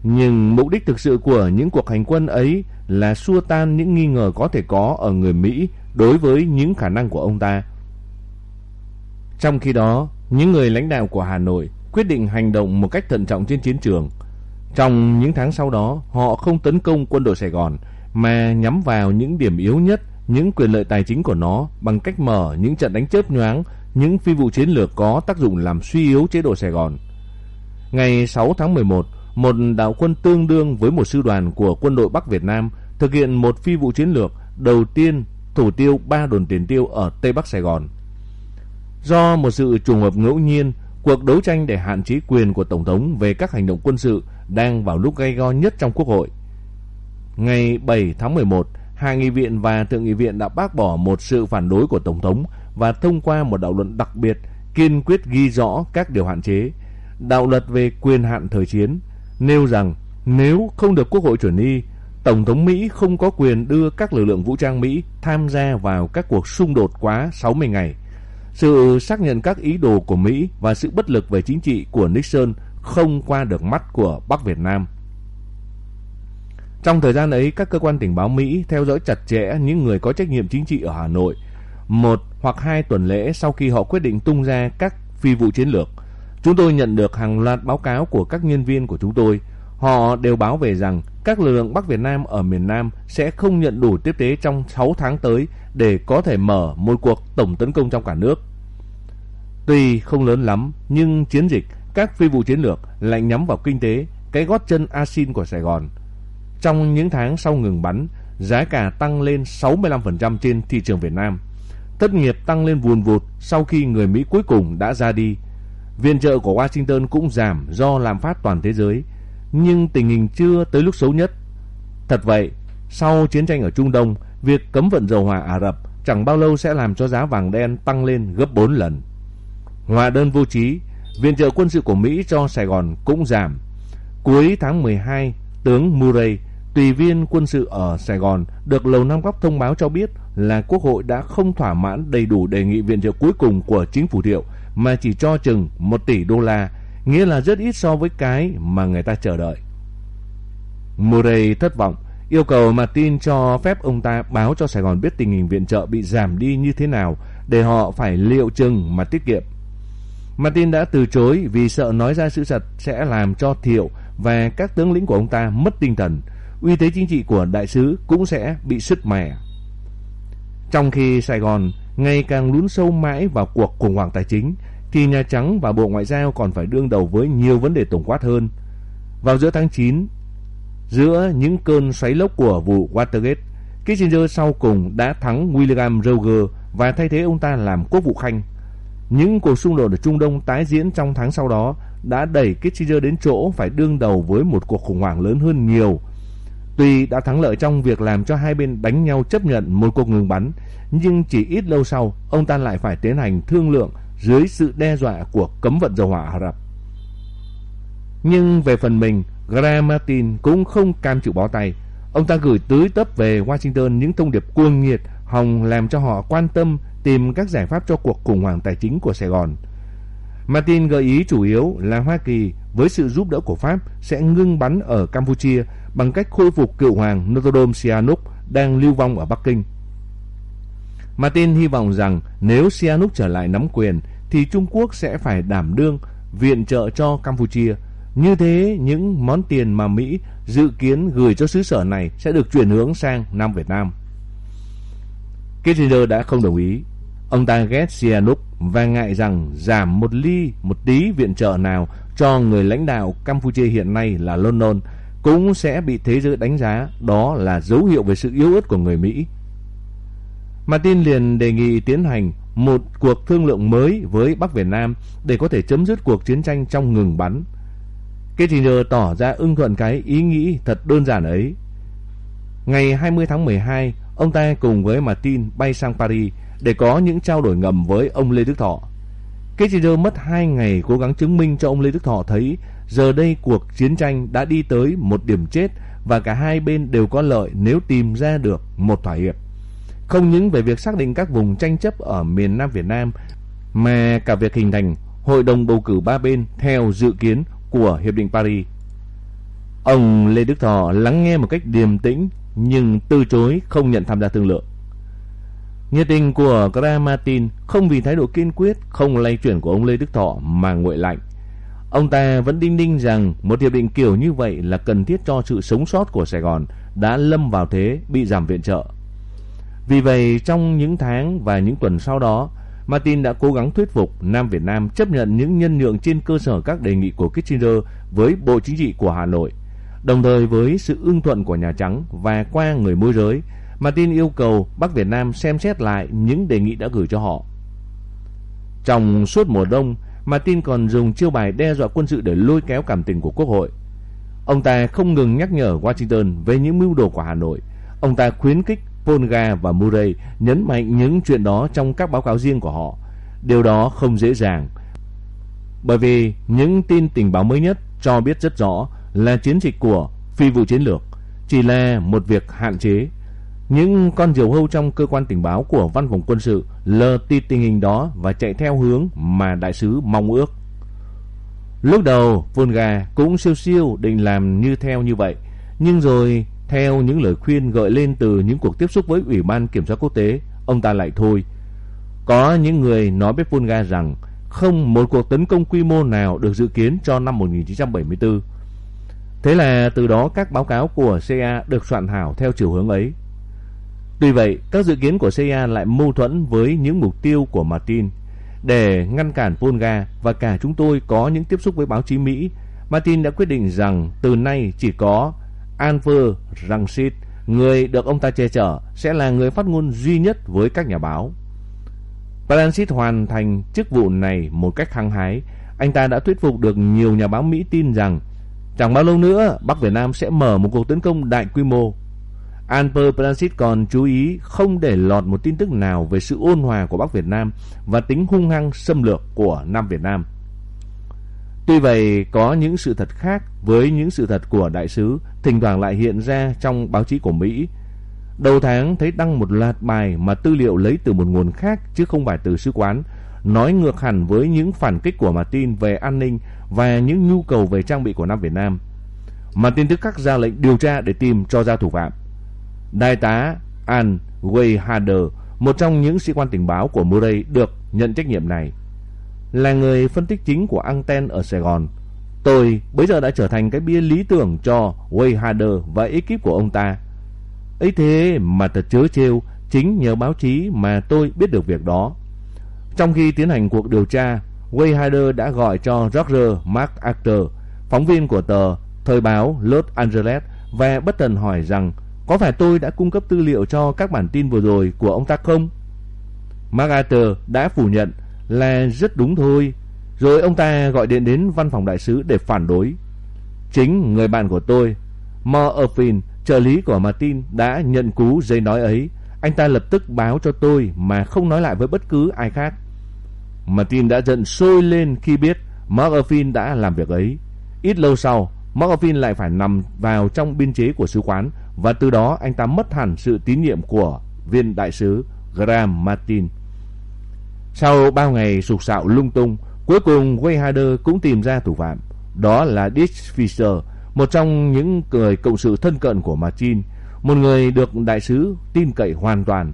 Nhưng mục đích thực sự của những cuộc hành quân ấy là xua tan những nghi ngờ có thể có ở người Mỹ đối với những khả năng của ông ta. Trong khi đó, những người lãnh đạo của Hà Nội quyết định hành động một cách thận trọng trên chiến trường. Trong những tháng sau đó, họ không tấn công quân đội Sài Gòn mà nhắm vào những điểm yếu nhất, những quyền lợi tài chính của nó bằng cách mở những trận đánh chớp nhoáng, những phi vụ chiến lược có tác dụng làm suy yếu chế độ Sài Gòn. Ngày 6 tháng 11, một đạo quân tương đương với một sư đoàn của quân đội Bắc Việt Nam thực hiện một phi vụ chiến lược đầu tiên thủ tiêu ba đồn tiền tiêu ở Tây Bắc Sài Gòn. Do một sự trùng hợp ngẫu nhiên, cuộc đấu tranh để hạn chế quyền của Tổng thống về các hành động quân sự đang vào lúc gay go nhất trong Quốc hội. Ngày 7 tháng 11, Hạ nghị viện và Thượng nghị viện đã bác bỏ một sự phản đối của Tổng thống và thông qua một đạo luận đặc biệt kiên quyết ghi rõ các điều hạn chế. Đạo luật về quyền hạn thời chiến nêu rằng nếu không được Quốc hội chuẩn y, Tổng thống Mỹ không có quyền đưa các lực lượng vũ trang Mỹ tham gia vào các cuộc xung đột quá 60 ngày. Sự xác nhận các ý đồ của Mỹ và sự bất lực về chính trị của Nixon không qua được mắt của Bắc Việt Nam. Trong thời gian ấy, các cơ quan tình báo Mỹ theo dõi chặt chẽ những người có trách nhiệm chính trị ở Hà Nội. Một hoặc hai tuần lễ sau khi họ quyết định tung ra các phi vụ chiến lược, chúng tôi nhận được hàng loạt báo cáo của các nhân viên của chúng tôi. Họ đều báo về rằng các lực lượng Bắc Việt Nam ở miền Nam sẽ không nhận đủ tiếp tế trong 6 tháng tới để có thể mở một cuộc tổng tấn công trong cả nước. Tuy không lớn lắm, nhưng chiến dịch, các phi vụ chiến lược lại nhắm vào kinh tế, cái gót chân asin của Sài Gòn. Trong những tháng sau ngừng bắn, giá cả tăng lên 65% trên thị trường Việt Nam. Thất nghiệp tăng lên vùn vụt sau khi người Mỹ cuối cùng đã ra đi. Viện trợ của Washington cũng giảm do làm phát toàn thế giới, nhưng tình hình chưa tới lúc xấu nhất. Thật vậy, sau chiến tranh ở Trung Đông, việc cấm vận dầu hỏa Ả Rập chẳng bao lâu sẽ làm cho giá vàng đen tăng lên gấp 4 lần. Hòa đơn vô trí, viện trợ quân sự của Mỹ cho Sài Gòn cũng giảm. Cuối tháng 12, tướng Murray, tùy viên quân sự ở Sài Gòn, được Lầu Năm Góc thông báo cho biết là Quốc hội đã không thỏa mãn đầy đủ đề nghị viện trợ cuối cùng của chính phủ Thiệu, mà chỉ cho chừng 1 tỷ đô la, nghĩa là rất ít so với cái mà người ta chờ đợi. Murray thất vọng, yêu cầu Martin cho phép ông ta báo cho Sài Gòn biết tình hình viện trợ bị giảm đi như thế nào để họ phải liệu chừng mà tiết kiệm. Martin đã từ chối vì sợ nói ra sự thật sẽ làm cho Thiệu và các tướng lĩnh của ông ta mất tinh thần, uy thế chính trị của đại sứ cũng sẽ bị sứt mẻ. Trong khi Sài Gòn ngày càng lún sâu mãi vào cuộc khủng hoảng tài chính, thì Nhà Trắng và Bộ Ngoại giao còn phải đương đầu với nhiều vấn đề tổng quát hơn. Vào giữa tháng 9, giữa những cơn xoáy lốc của vụ Watergate, Kissinger sau cùng đã thắng William Roger và thay thế ông ta làm quốc vụ khanh. Những cuộc xung đột ở Trung Đông tái diễn trong tháng sau đó đã đẩy Kissinger đến chỗ phải đương đầu với một cuộc khủng hoảng lớn hơn nhiều. Tuy đã thắng lợi trong việc làm cho hai bên đánh nhau chấp nhận một cuộc ngừng bắn, nhưng chỉ ít lâu sau, ông ta lại phải tiến hành thương lượng dưới sự đe dọa của cấm vận dầu hỏa Ả Rập. Nhưng về phần mình, Gramatin cũng không cam chịu bó tay. Ông ta gửi tưới tấp về Washington những thông điệp cuồng nhiệt, hòng làm cho họ quan tâm tìm các giải pháp cho cuộc khủng hoảng tài chính của Sài Gòn. Martin gợi ý chủ yếu là Hoa Kỳ với sự giúp đỡ của Pháp sẽ ngưng bắn ở Campuchia bằng cách khôi phục cựu hoàng Norodom Sihanouk đang lưu vong ở Bắc Kinh. Martin hy vọng rằng nếu Sihanouk trở lại nắm quyền thì Trung Quốc sẽ phải đảm đương viện trợ cho Campuchia. Như thế, những món tiền mà Mỹ dự kiến gửi cho xứ sở này sẽ được chuyển hướng sang Nam Việt Nam. Kissinger đã không đồng ý. Ông ta ghét Sihanouk và ngại rằng giảm một ly, một tí viện trợ nào cho người lãnh đạo Campuchia hiện nay là London cũng sẽ bị thế giới đánh giá đó là dấu hiệu về sự yếu ớt của người Mỹ. Martin liền đề nghị tiến hành một cuộc thương lượng mới với Bắc Việt Nam để có thể chấm dứt cuộc chiến tranh trong ngừng bắn. Kissinger tỏ ra ưng thuận cái ý nghĩ thật đơn giản ấy. Ngày 20 tháng 12, ông ta cùng với Martin bay sang Paris để có những trao đổi ngầm với ông Lê Đức Thọ. Kissinger mất 2 ngày cố gắng chứng minh cho ông Lê Đức Thọ thấy giờ đây cuộc chiến tranh đã đi tới một điểm chết và cả hai bên đều có lợi nếu tìm ra được một thỏa hiệp. Không những về việc xác định các vùng tranh chấp ở miền Nam Việt Nam mà cả việc hình thành hội đồng bầu cử ba bên theo dự kiến của Hiệp định Paris. Ông Lê Đức Thọ lắng nghe một cách điềm tĩnh nhưng từ chối không nhận tham gia thương lượng. Nhiệt tình của Graham Martin không vì thái độ kiên quyết không lay chuyển của ông Lê Đức Thọ mà nguội lạnh. Ông ta vẫn đinh ninh rằng một hiệp định kiểu như vậy là cần thiết cho sự sống sót của Sài Gòn đã lâm vào thế bị giảm viện trợ. Vì vậy trong những tháng và những tuần sau đó, Martin đã cố gắng thuyết phục Nam Việt Nam chấp nhận những nhân nhượng trên cơ sở các đề nghị của Kissinger với Bộ Chính trị của Hà Nội. Đồng thời với sự ưng thuận của Nhà Trắng và qua người môi giới, Martin yêu cầu Bắc Việt Nam xem xét lại những đề nghị đã gửi cho họ. Trong suốt mùa đông, Martin còn dùng chiêu bài đe dọa quân sự để lôi kéo cảm tình của Quốc hội. Ông ta không ngừng nhắc nhở Washington về những mưu đồ của Hà Nội. Ông ta khuyến khích Polga và Murray nhấn mạnh những chuyện đó trong các báo cáo riêng của họ. Điều đó không dễ dàng. Bởi vì những tin tình báo mới nhất cho biết rất rõ là chiến dịch của phi vụ chiến lược chỉ là một việc hạn chế. Những con diều hâu trong cơ quan tình báo của văn phòng quân sự lờ ti tình hình đó và chạy theo hướng mà đại sứ mong ước. Lúc đầu Volga cũng siêu siêu định làm như theo như vậy, nhưng rồi theo những lời khuyên gợi lên từ những cuộc tiếp xúc với Ủy ban Kiểm soát Quốc tế, ông ta lại thôi. Có những người nói với Volga rằng không một cuộc tấn công quy mô nào được dự kiến cho năm 1974. Thế là từ đó các báo cáo của CIA được soạn thảo theo chiều hướng ấy. Tuy vậy, các dự kiến của CIA lại mâu thuẫn với những mục tiêu của Martin. Để ngăn cản Volga và cả chúng tôi có những tiếp xúc với báo chí Mỹ, Martin đã quyết định rằng từ nay chỉ có Anver Rangsit, người được ông ta che chở, sẽ là người phát ngôn duy nhất với các nhà báo. Rangsit hoàn thành chức vụ này một cách hăng hái. Anh ta đã thuyết phục được nhiều nhà báo Mỹ tin rằng chẳng bao lâu nữa Bắc Việt Nam sẽ mở một cuộc tấn công đại quy mô. Anper Transit còn chú ý không để lọt một tin tức nào về sự ôn hòa của Bắc Việt Nam và tính hung hăng xâm lược của Nam Việt Nam. Tuy vậy, có những sự thật khác với những sự thật của đại sứ thỉnh thoảng lại hiện ra trong báo chí của Mỹ. Đầu tháng thấy đăng một loạt bài mà tư liệu lấy từ một nguồn khác chứ không phải từ sứ quán, nói ngược hẳn với những phản kích của Martin về an ninh và những nhu cầu về trang bị của Nam Việt Nam. Martin tức khắc ra lệnh điều tra để tìm cho ra thủ phạm. Đại tá An Weyhader, một trong những sĩ quan tình báo của Murray được nhận trách nhiệm này là người phân tích chính của Anten ở Sài Gòn. Tôi bây giờ đã trở thành cái bia lý tưởng cho Wayharder và ekip của ông ta. ấy thế mà thật chớ trêu, chính nhờ báo chí mà tôi biết được việc đó. Trong khi tiến hành cuộc điều tra, Wayharder đã gọi cho Roger MacArthur, phóng viên của tờ Thời báo Los Angeles và bất thần hỏi rằng có phải tôi đã cung cấp tư liệu cho các bản tin vừa rồi của ông ta không? MacArthur đã phủ nhận là rất đúng thôi. Rồi ông ta gọi điện đến văn phòng đại sứ để phản đối. Chính người bạn của tôi, Mo Irvin, trợ lý của Martin đã nhận cú dây nói ấy. Anh ta lập tức báo cho tôi mà không nói lại với bất cứ ai khác. Martin đã giận sôi lên khi biết Mark Irvin đã làm việc ấy. Ít lâu sau, Mark Irvin lại phải nằm vào trong biên chế của sứ quán và từ đó anh ta mất hẳn sự tín nhiệm của viên đại sứ Graham Martin. Sau bao ngày sục sạo lung tung, cuối cùng Wayharder cũng tìm ra thủ phạm. Đó là Dick Fisher, một trong những người cộng sự thân cận của Martin, một người được đại sứ tin cậy hoàn toàn.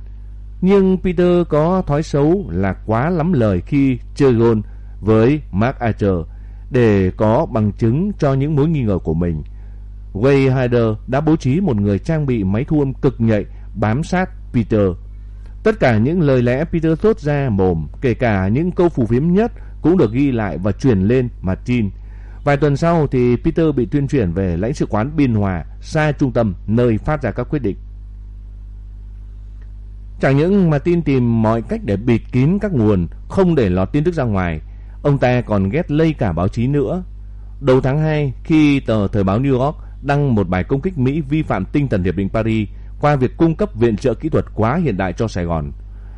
Nhưng Peter có thói xấu là quá lắm lời khi chơi gôn với Mark Archer để có bằng chứng cho những mối nghi ngờ của mình. Wayhider đã bố trí một người trang bị máy thu âm cực nhạy bám sát Peter Tất cả những lời lẽ Peter thốt ra mồm, kể cả những câu phù phiếm nhất cũng được ghi lại và truyền lên Martin. Vài tuần sau thì Peter bị tuyên chuyển về lãnh sự quán Biên Hòa, xa trung tâm nơi phát ra các quyết định. Chẳng những Martin tìm mọi cách để bịt kín các nguồn, không để lọt tin tức ra ngoài, ông ta còn ghét lây cả báo chí nữa. Đầu tháng 2, khi tờ Thời báo New York đăng một bài công kích Mỹ vi phạm tinh thần Hiệp định Paris, qua việc cung cấp viện trợ kỹ thuật quá hiện đại cho Sài Gòn.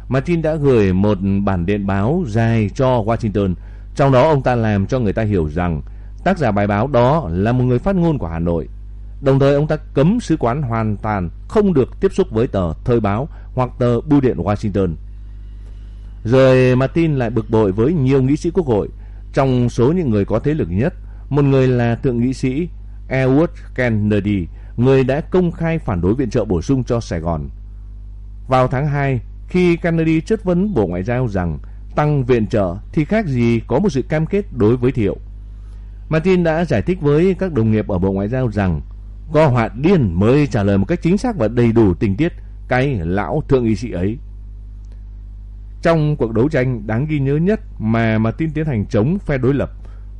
Martin đã gửi một bản điện báo dài cho Washington, trong đó ông ta làm cho người ta hiểu rằng tác giả bài báo đó là một người phát ngôn của Hà Nội. Đồng thời ông ta cấm sứ quán hoàn toàn không được tiếp xúc với tờ Thời báo hoặc tờ Bưu điện Washington. Rồi Martin lại bực bội với nhiều nghị sĩ quốc hội, trong số những người có thế lực nhất, một người là thượng nghị sĩ Edward Kennedy, người đã công khai phản đối viện trợ bổ sung cho Sài Gòn. Vào tháng 2, khi Kennedy chất vấn Bộ Ngoại giao rằng tăng viện trợ thì khác gì có một sự cam kết đối với Thiệu. Martin đã giải thích với các đồng nghiệp ở Bộ Ngoại giao rằng có họa điên mới trả lời một cách chính xác và đầy đủ tình tiết cái lão thượng nghị sĩ ấy. Trong cuộc đấu tranh đáng ghi nhớ nhất mà Martin tiến hành chống phe đối lập,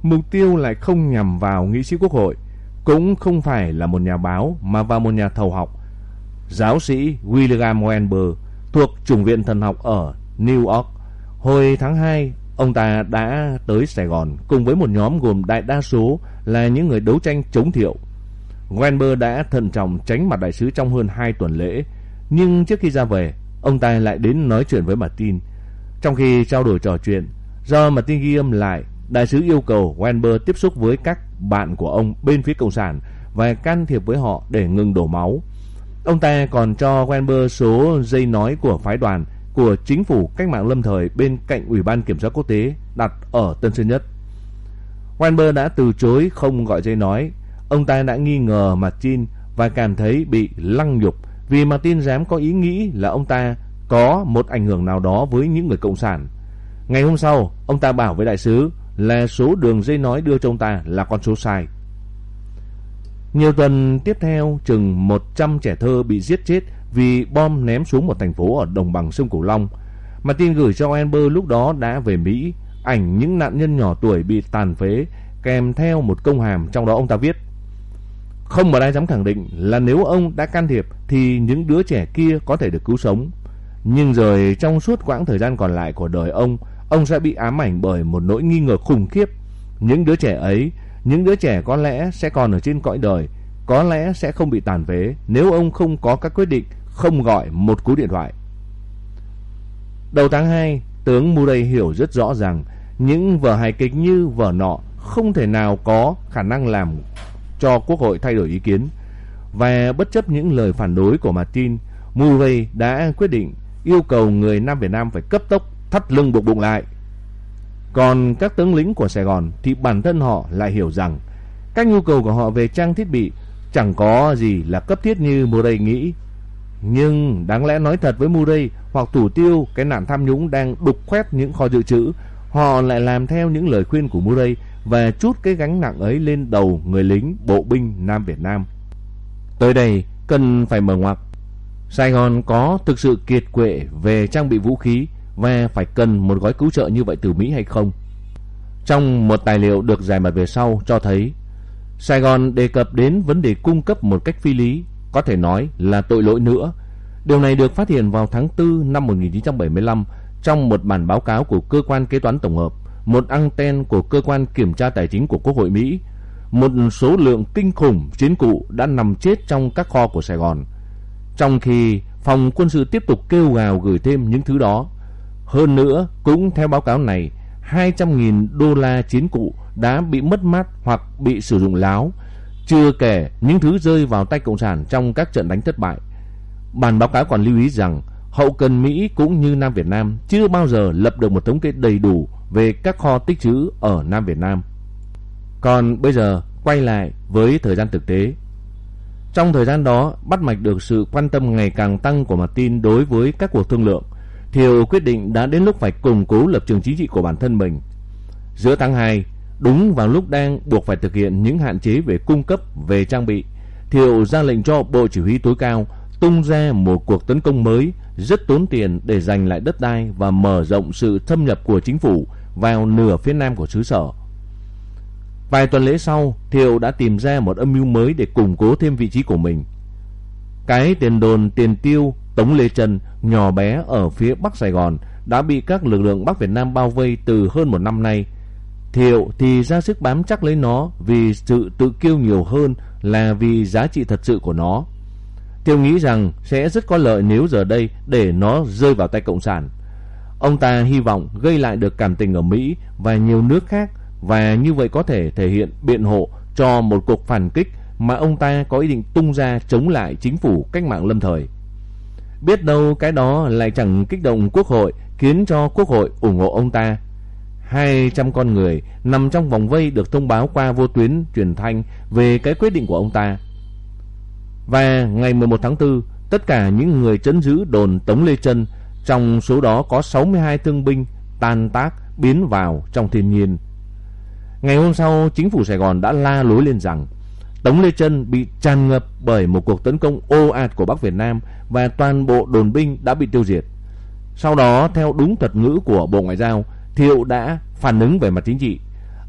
mục tiêu lại không nhằm vào nghị sĩ quốc hội, cũng không phải là một nhà báo mà vào một nhà thầu học. Giáo sĩ William Weinberg thuộc chủng viện thần học ở New York. Hồi tháng 2, ông ta đã tới Sài Gòn cùng với một nhóm gồm đại đa số là những người đấu tranh chống thiệu. Weinberg đã thận trọng tránh mặt đại sứ trong hơn 2 tuần lễ, nhưng trước khi ra về, ông ta lại đến nói chuyện với Martin. Trong khi trao đổi trò chuyện, do Martin ghi âm lại, đại sứ yêu cầu Weinberg tiếp xúc với các bạn của ông bên phía Cộng sản và can thiệp với họ để ngừng đổ máu. Ông ta còn cho Weinberg số dây nói của phái đoàn của chính phủ cách mạng lâm thời bên cạnh Ủy ban Kiểm soát Quốc tế đặt ở Tân Sơn Nhất. Weinberg đã từ chối không gọi dây nói. Ông ta đã nghi ngờ Martin và cảm thấy bị lăng nhục vì Martin dám có ý nghĩ là ông ta có một ảnh hưởng nào đó với những người cộng sản. Ngày hôm sau, ông ta bảo với đại sứ là số đường dây nói đưa cho ông ta là con số sai. Nhiều tuần tiếp theo, chừng 100 trẻ thơ bị giết chết vì bom ném xuống một thành phố ở đồng bằng sông Cửu Long. Mà tin gửi cho Amber lúc đó đã về Mỹ, ảnh những nạn nhân nhỏ tuổi bị tàn phế kèm theo một công hàm trong đó ông ta viết Không một ai dám khẳng định là nếu ông đã can thiệp thì những đứa trẻ kia có thể được cứu sống. Nhưng rồi trong suốt quãng thời gian còn lại của đời ông, ông sẽ bị ám ảnh bởi một nỗi nghi ngờ khủng khiếp. Những đứa trẻ ấy, những đứa trẻ có lẽ sẽ còn ở trên cõi đời, có lẽ sẽ không bị tàn phế nếu ông không có các quyết định không gọi một cú điện thoại. Đầu tháng 2, tướng Murray hiểu rất rõ rằng những vở hài kịch như vở nọ không thể nào có khả năng làm cho quốc hội thay đổi ý kiến. Và bất chấp những lời phản đối của Martin, Murray đã quyết định yêu cầu người Nam Việt Nam phải cấp tốc thắt lưng buộc bụng lại. Còn các tướng lĩnh của Sài Gòn thì bản thân họ lại hiểu rằng các nhu cầu của họ về trang thiết bị chẳng có gì là cấp thiết như Murray nghĩ. Nhưng đáng lẽ nói thật với Murray hoặc thủ tiêu cái nạn tham nhũng đang đục khoét những kho dự trữ, họ lại làm theo những lời khuyên của Murray và chút cái gánh nặng ấy lên đầu người lính bộ binh Nam Việt Nam. Tới đây cần phải mở ngoặc. Sài Gòn có thực sự kiệt quệ về trang bị vũ khí và phải cần một gói cứu trợ như vậy từ Mỹ hay không? Trong một tài liệu được giải mật về sau cho thấy Sài Gòn đề cập đến vấn đề cung cấp một cách phi lý, có thể nói là tội lỗi nữa. Điều này được phát hiện vào tháng 4 năm 1975 trong một bản báo cáo của cơ quan kế toán tổng hợp, một anten của cơ quan kiểm tra tài chính của Quốc hội Mỹ. Một số lượng kinh khủng chiến cụ đã nằm chết trong các kho của Sài Gòn. Trong khi phòng quân sự tiếp tục kêu gào gửi thêm những thứ đó. Hơn nữa, cũng theo báo cáo này, 200.000 đô la chiến cụ đã bị mất mát hoặc bị sử dụng láo, chưa kể những thứ rơi vào tay Cộng sản trong các trận đánh thất bại. Bản báo cáo còn lưu ý rằng hậu cần Mỹ cũng như Nam Việt Nam chưa bao giờ lập được một thống kê đầy đủ về các kho tích trữ ở Nam Việt Nam. Còn bây giờ quay lại với thời gian thực tế. Trong thời gian đó, bắt mạch được sự quan tâm ngày càng tăng của Martin đối với các cuộc thương lượng. Thiều quyết định đã đến lúc phải củng cố lập trường chính trị của bản thân mình. Giữa tháng 2, đúng vào lúc đang buộc phải thực hiện những hạn chế về cung cấp về trang bị, Thiệu ra lệnh cho Bộ Chỉ huy tối cao tung ra một cuộc tấn công mới rất tốn tiền để giành lại đất đai và mở rộng sự thâm nhập của chính phủ vào nửa phía nam của xứ sở. Vài tuần lễ sau, Thiệu đã tìm ra một âm mưu mới để củng cố thêm vị trí của mình. Cái tiền đồn tiền tiêu Tống Lê Trân, nhỏ bé ở phía Bắc Sài Gòn, đã bị các lực lượng Bắc Việt Nam bao vây từ hơn một năm nay. Thiệu thì ra sức bám chắc lấy nó vì sự tự kiêu nhiều hơn là vì giá trị thật sự của nó. Thiệu nghĩ rằng sẽ rất có lợi nếu giờ đây để nó rơi vào tay Cộng sản. Ông ta hy vọng gây lại được cảm tình ở Mỹ và nhiều nước khác và như vậy có thể thể hiện biện hộ cho một cuộc phản kích mà ông ta có ý định tung ra chống lại chính phủ cách mạng lâm thời. Biết đâu cái đó lại chẳng kích động quốc hội khiến cho quốc hội ủng hộ ông ta. 200 con người nằm trong vòng vây được thông báo qua vô tuyến truyền thanh về cái quyết định của ông ta. Và ngày 11 tháng 4, tất cả những người chấn giữ đồn Tống Lê Trân, trong số đó có 62 thương binh tan tác biến vào trong thiên nhiên. Ngày hôm sau, chính phủ Sài Gòn đã la lối lên rằng Tống Lê Trân bị tràn ngập bởi một cuộc tấn công ô ạt của Bắc Việt Nam và toàn bộ đồn binh đã bị tiêu diệt. Sau đó, theo đúng thuật ngữ của Bộ Ngoại giao, Thiệu đã phản ứng về mặt chính trị.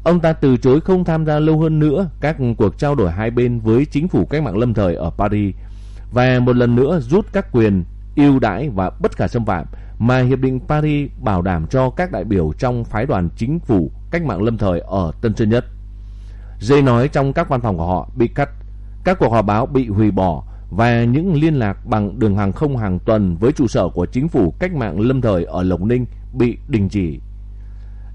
Ông ta từ chối không tham gia lâu hơn nữa các cuộc trao đổi hai bên với chính phủ cách mạng lâm thời ở Paris và một lần nữa rút các quyền ưu đãi và bất khả xâm phạm mà Hiệp định Paris bảo đảm cho các đại biểu trong phái đoàn chính phủ cách mạng lâm thời ở Tân Sơn Nhất. Dây nói trong các văn phòng của họ bị cắt, các cuộc họp báo bị hủy bỏ và những liên lạc bằng đường hàng không hàng tuần với trụ sở của chính phủ cách mạng lâm thời ở Lộc Ninh bị đình chỉ.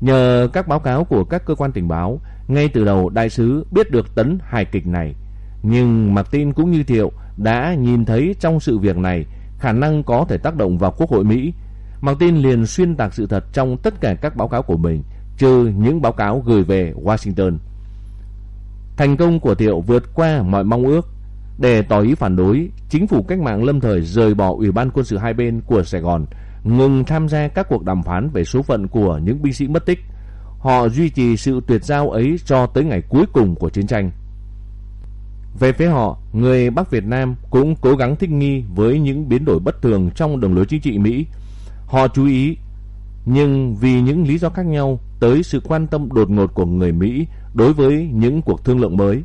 Nhờ các báo cáo của các cơ quan tình báo, ngay từ đầu đại sứ biết được tấn hài kịch này. Nhưng Martin cũng như Thiệu đã nhìn thấy trong sự việc này khả năng có thể tác động vào Quốc hội Mỹ. Martin liền xuyên tạc sự thật trong tất cả các báo cáo của mình, trừ những báo cáo gửi về Washington. Thành công của Thiệu vượt qua mọi mong ước. Để tỏ ý phản đối, chính phủ cách mạng lâm thời rời bỏ Ủy ban quân sự hai bên của Sài Gòn, ngừng tham gia các cuộc đàm phán về số phận của những binh sĩ mất tích. Họ duy trì sự tuyệt giao ấy cho tới ngày cuối cùng của chiến tranh. Về phía họ, người Bắc Việt Nam cũng cố gắng thích nghi với những biến đổi bất thường trong đường lối chính trị Mỹ. Họ chú ý, nhưng vì những lý do khác nhau tới sự quan tâm đột ngột của người Mỹ đối với những cuộc thương lượng mới.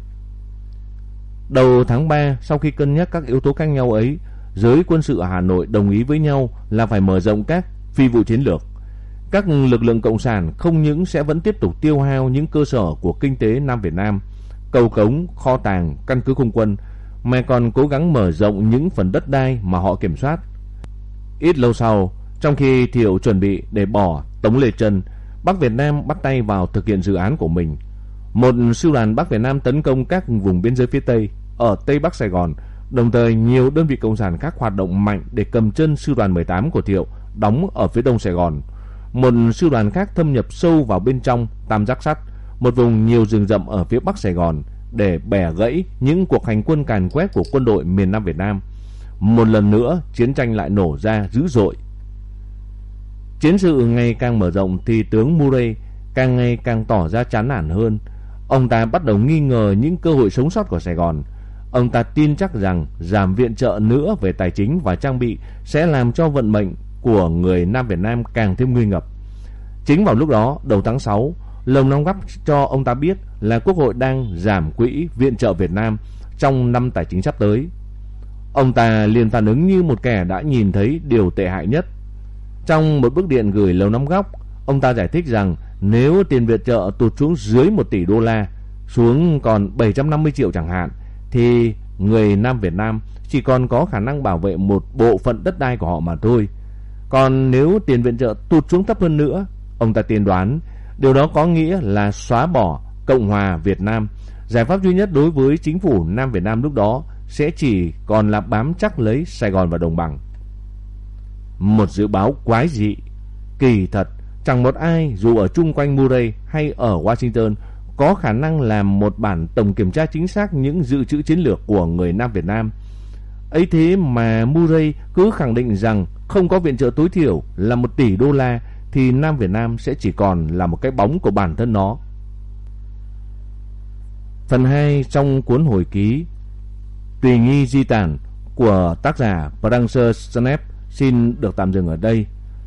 Đầu tháng 3, sau khi cân nhắc các yếu tố khác nhau ấy, giới quân sự ở Hà Nội đồng ý với nhau là phải mở rộng các phi vụ chiến lược. Các lực lượng cộng sản không những sẽ vẫn tiếp tục tiêu hao những cơ sở của kinh tế Nam Việt Nam, cầu cống, kho tàng, căn cứ không quân, mà còn cố gắng mở rộng những phần đất đai mà họ kiểm soát. Ít lâu sau, trong khi Thiệu chuẩn bị để bỏ Tống Lê Trân, Bắc Việt Nam bắt tay vào thực hiện dự án của mình. Một sư đoàn Bắc Việt Nam tấn công các vùng biên giới phía Tây ở Tây Bắc Sài Gòn, đồng thời nhiều đơn vị cộng sản khác hoạt động mạnh để cầm chân sư đoàn 18 của Thiệu đóng ở phía Đông Sài Gòn. Một sư đoàn khác thâm nhập sâu vào bên trong Tam Giác Sắt, một vùng nhiều rừng rậm ở phía Bắc Sài Gòn để bẻ gãy những cuộc hành quân càn quét của quân đội miền Nam Việt Nam. Một lần nữa, chiến tranh lại nổ ra dữ dội. Chiến sự ngày càng mở rộng thì tướng Murray càng ngày càng tỏ ra chán nản hơn. Ông ta bắt đầu nghi ngờ những cơ hội sống sót của Sài Gòn. Ông ta tin chắc rằng giảm viện trợ nữa về tài chính và trang bị sẽ làm cho vận mệnh của người Nam Việt Nam càng thêm nguy ngập. Chính vào lúc đó, đầu tháng 6, Lồng Long Gắp cho ông ta biết là Quốc hội đang giảm quỹ viện trợ Việt Nam trong năm tài chính sắp tới. Ông ta liền phản ứng như một kẻ đã nhìn thấy điều tệ hại nhất. Trong một bức điện gửi Lầu Năm Góc, ông ta giải thích rằng nếu tiền viện trợ tụt xuống dưới 1 tỷ đô la, xuống còn 750 triệu chẳng hạn, thì người Nam Việt Nam chỉ còn có khả năng bảo vệ một bộ phận đất đai của họ mà thôi. Còn nếu tiền viện trợ tụt xuống thấp hơn nữa, ông ta tiên đoán điều đó có nghĩa là xóa bỏ Cộng hòa Việt Nam. Giải pháp duy nhất đối với chính phủ Nam Việt Nam lúc đó sẽ chỉ còn là bám chắc lấy Sài Gòn và Đồng Bằng. Một dự báo quái dị, kỳ thật, chẳng một ai, dù ở chung quanh Murray hay ở Washington, có khả năng làm một bản tổng kiểm tra chính xác những dự trữ chiến lược của người Nam Việt Nam. Ấy thế mà Murray cứ khẳng định rằng không có viện trợ tối thiểu là một tỷ đô la thì Nam Việt Nam sẽ chỉ còn là một cái bóng của bản thân nó. Phần 2 trong cuốn hồi ký Tùy nghi di tản của tác giả Prancer Snap xin được tạm dừng ở đây.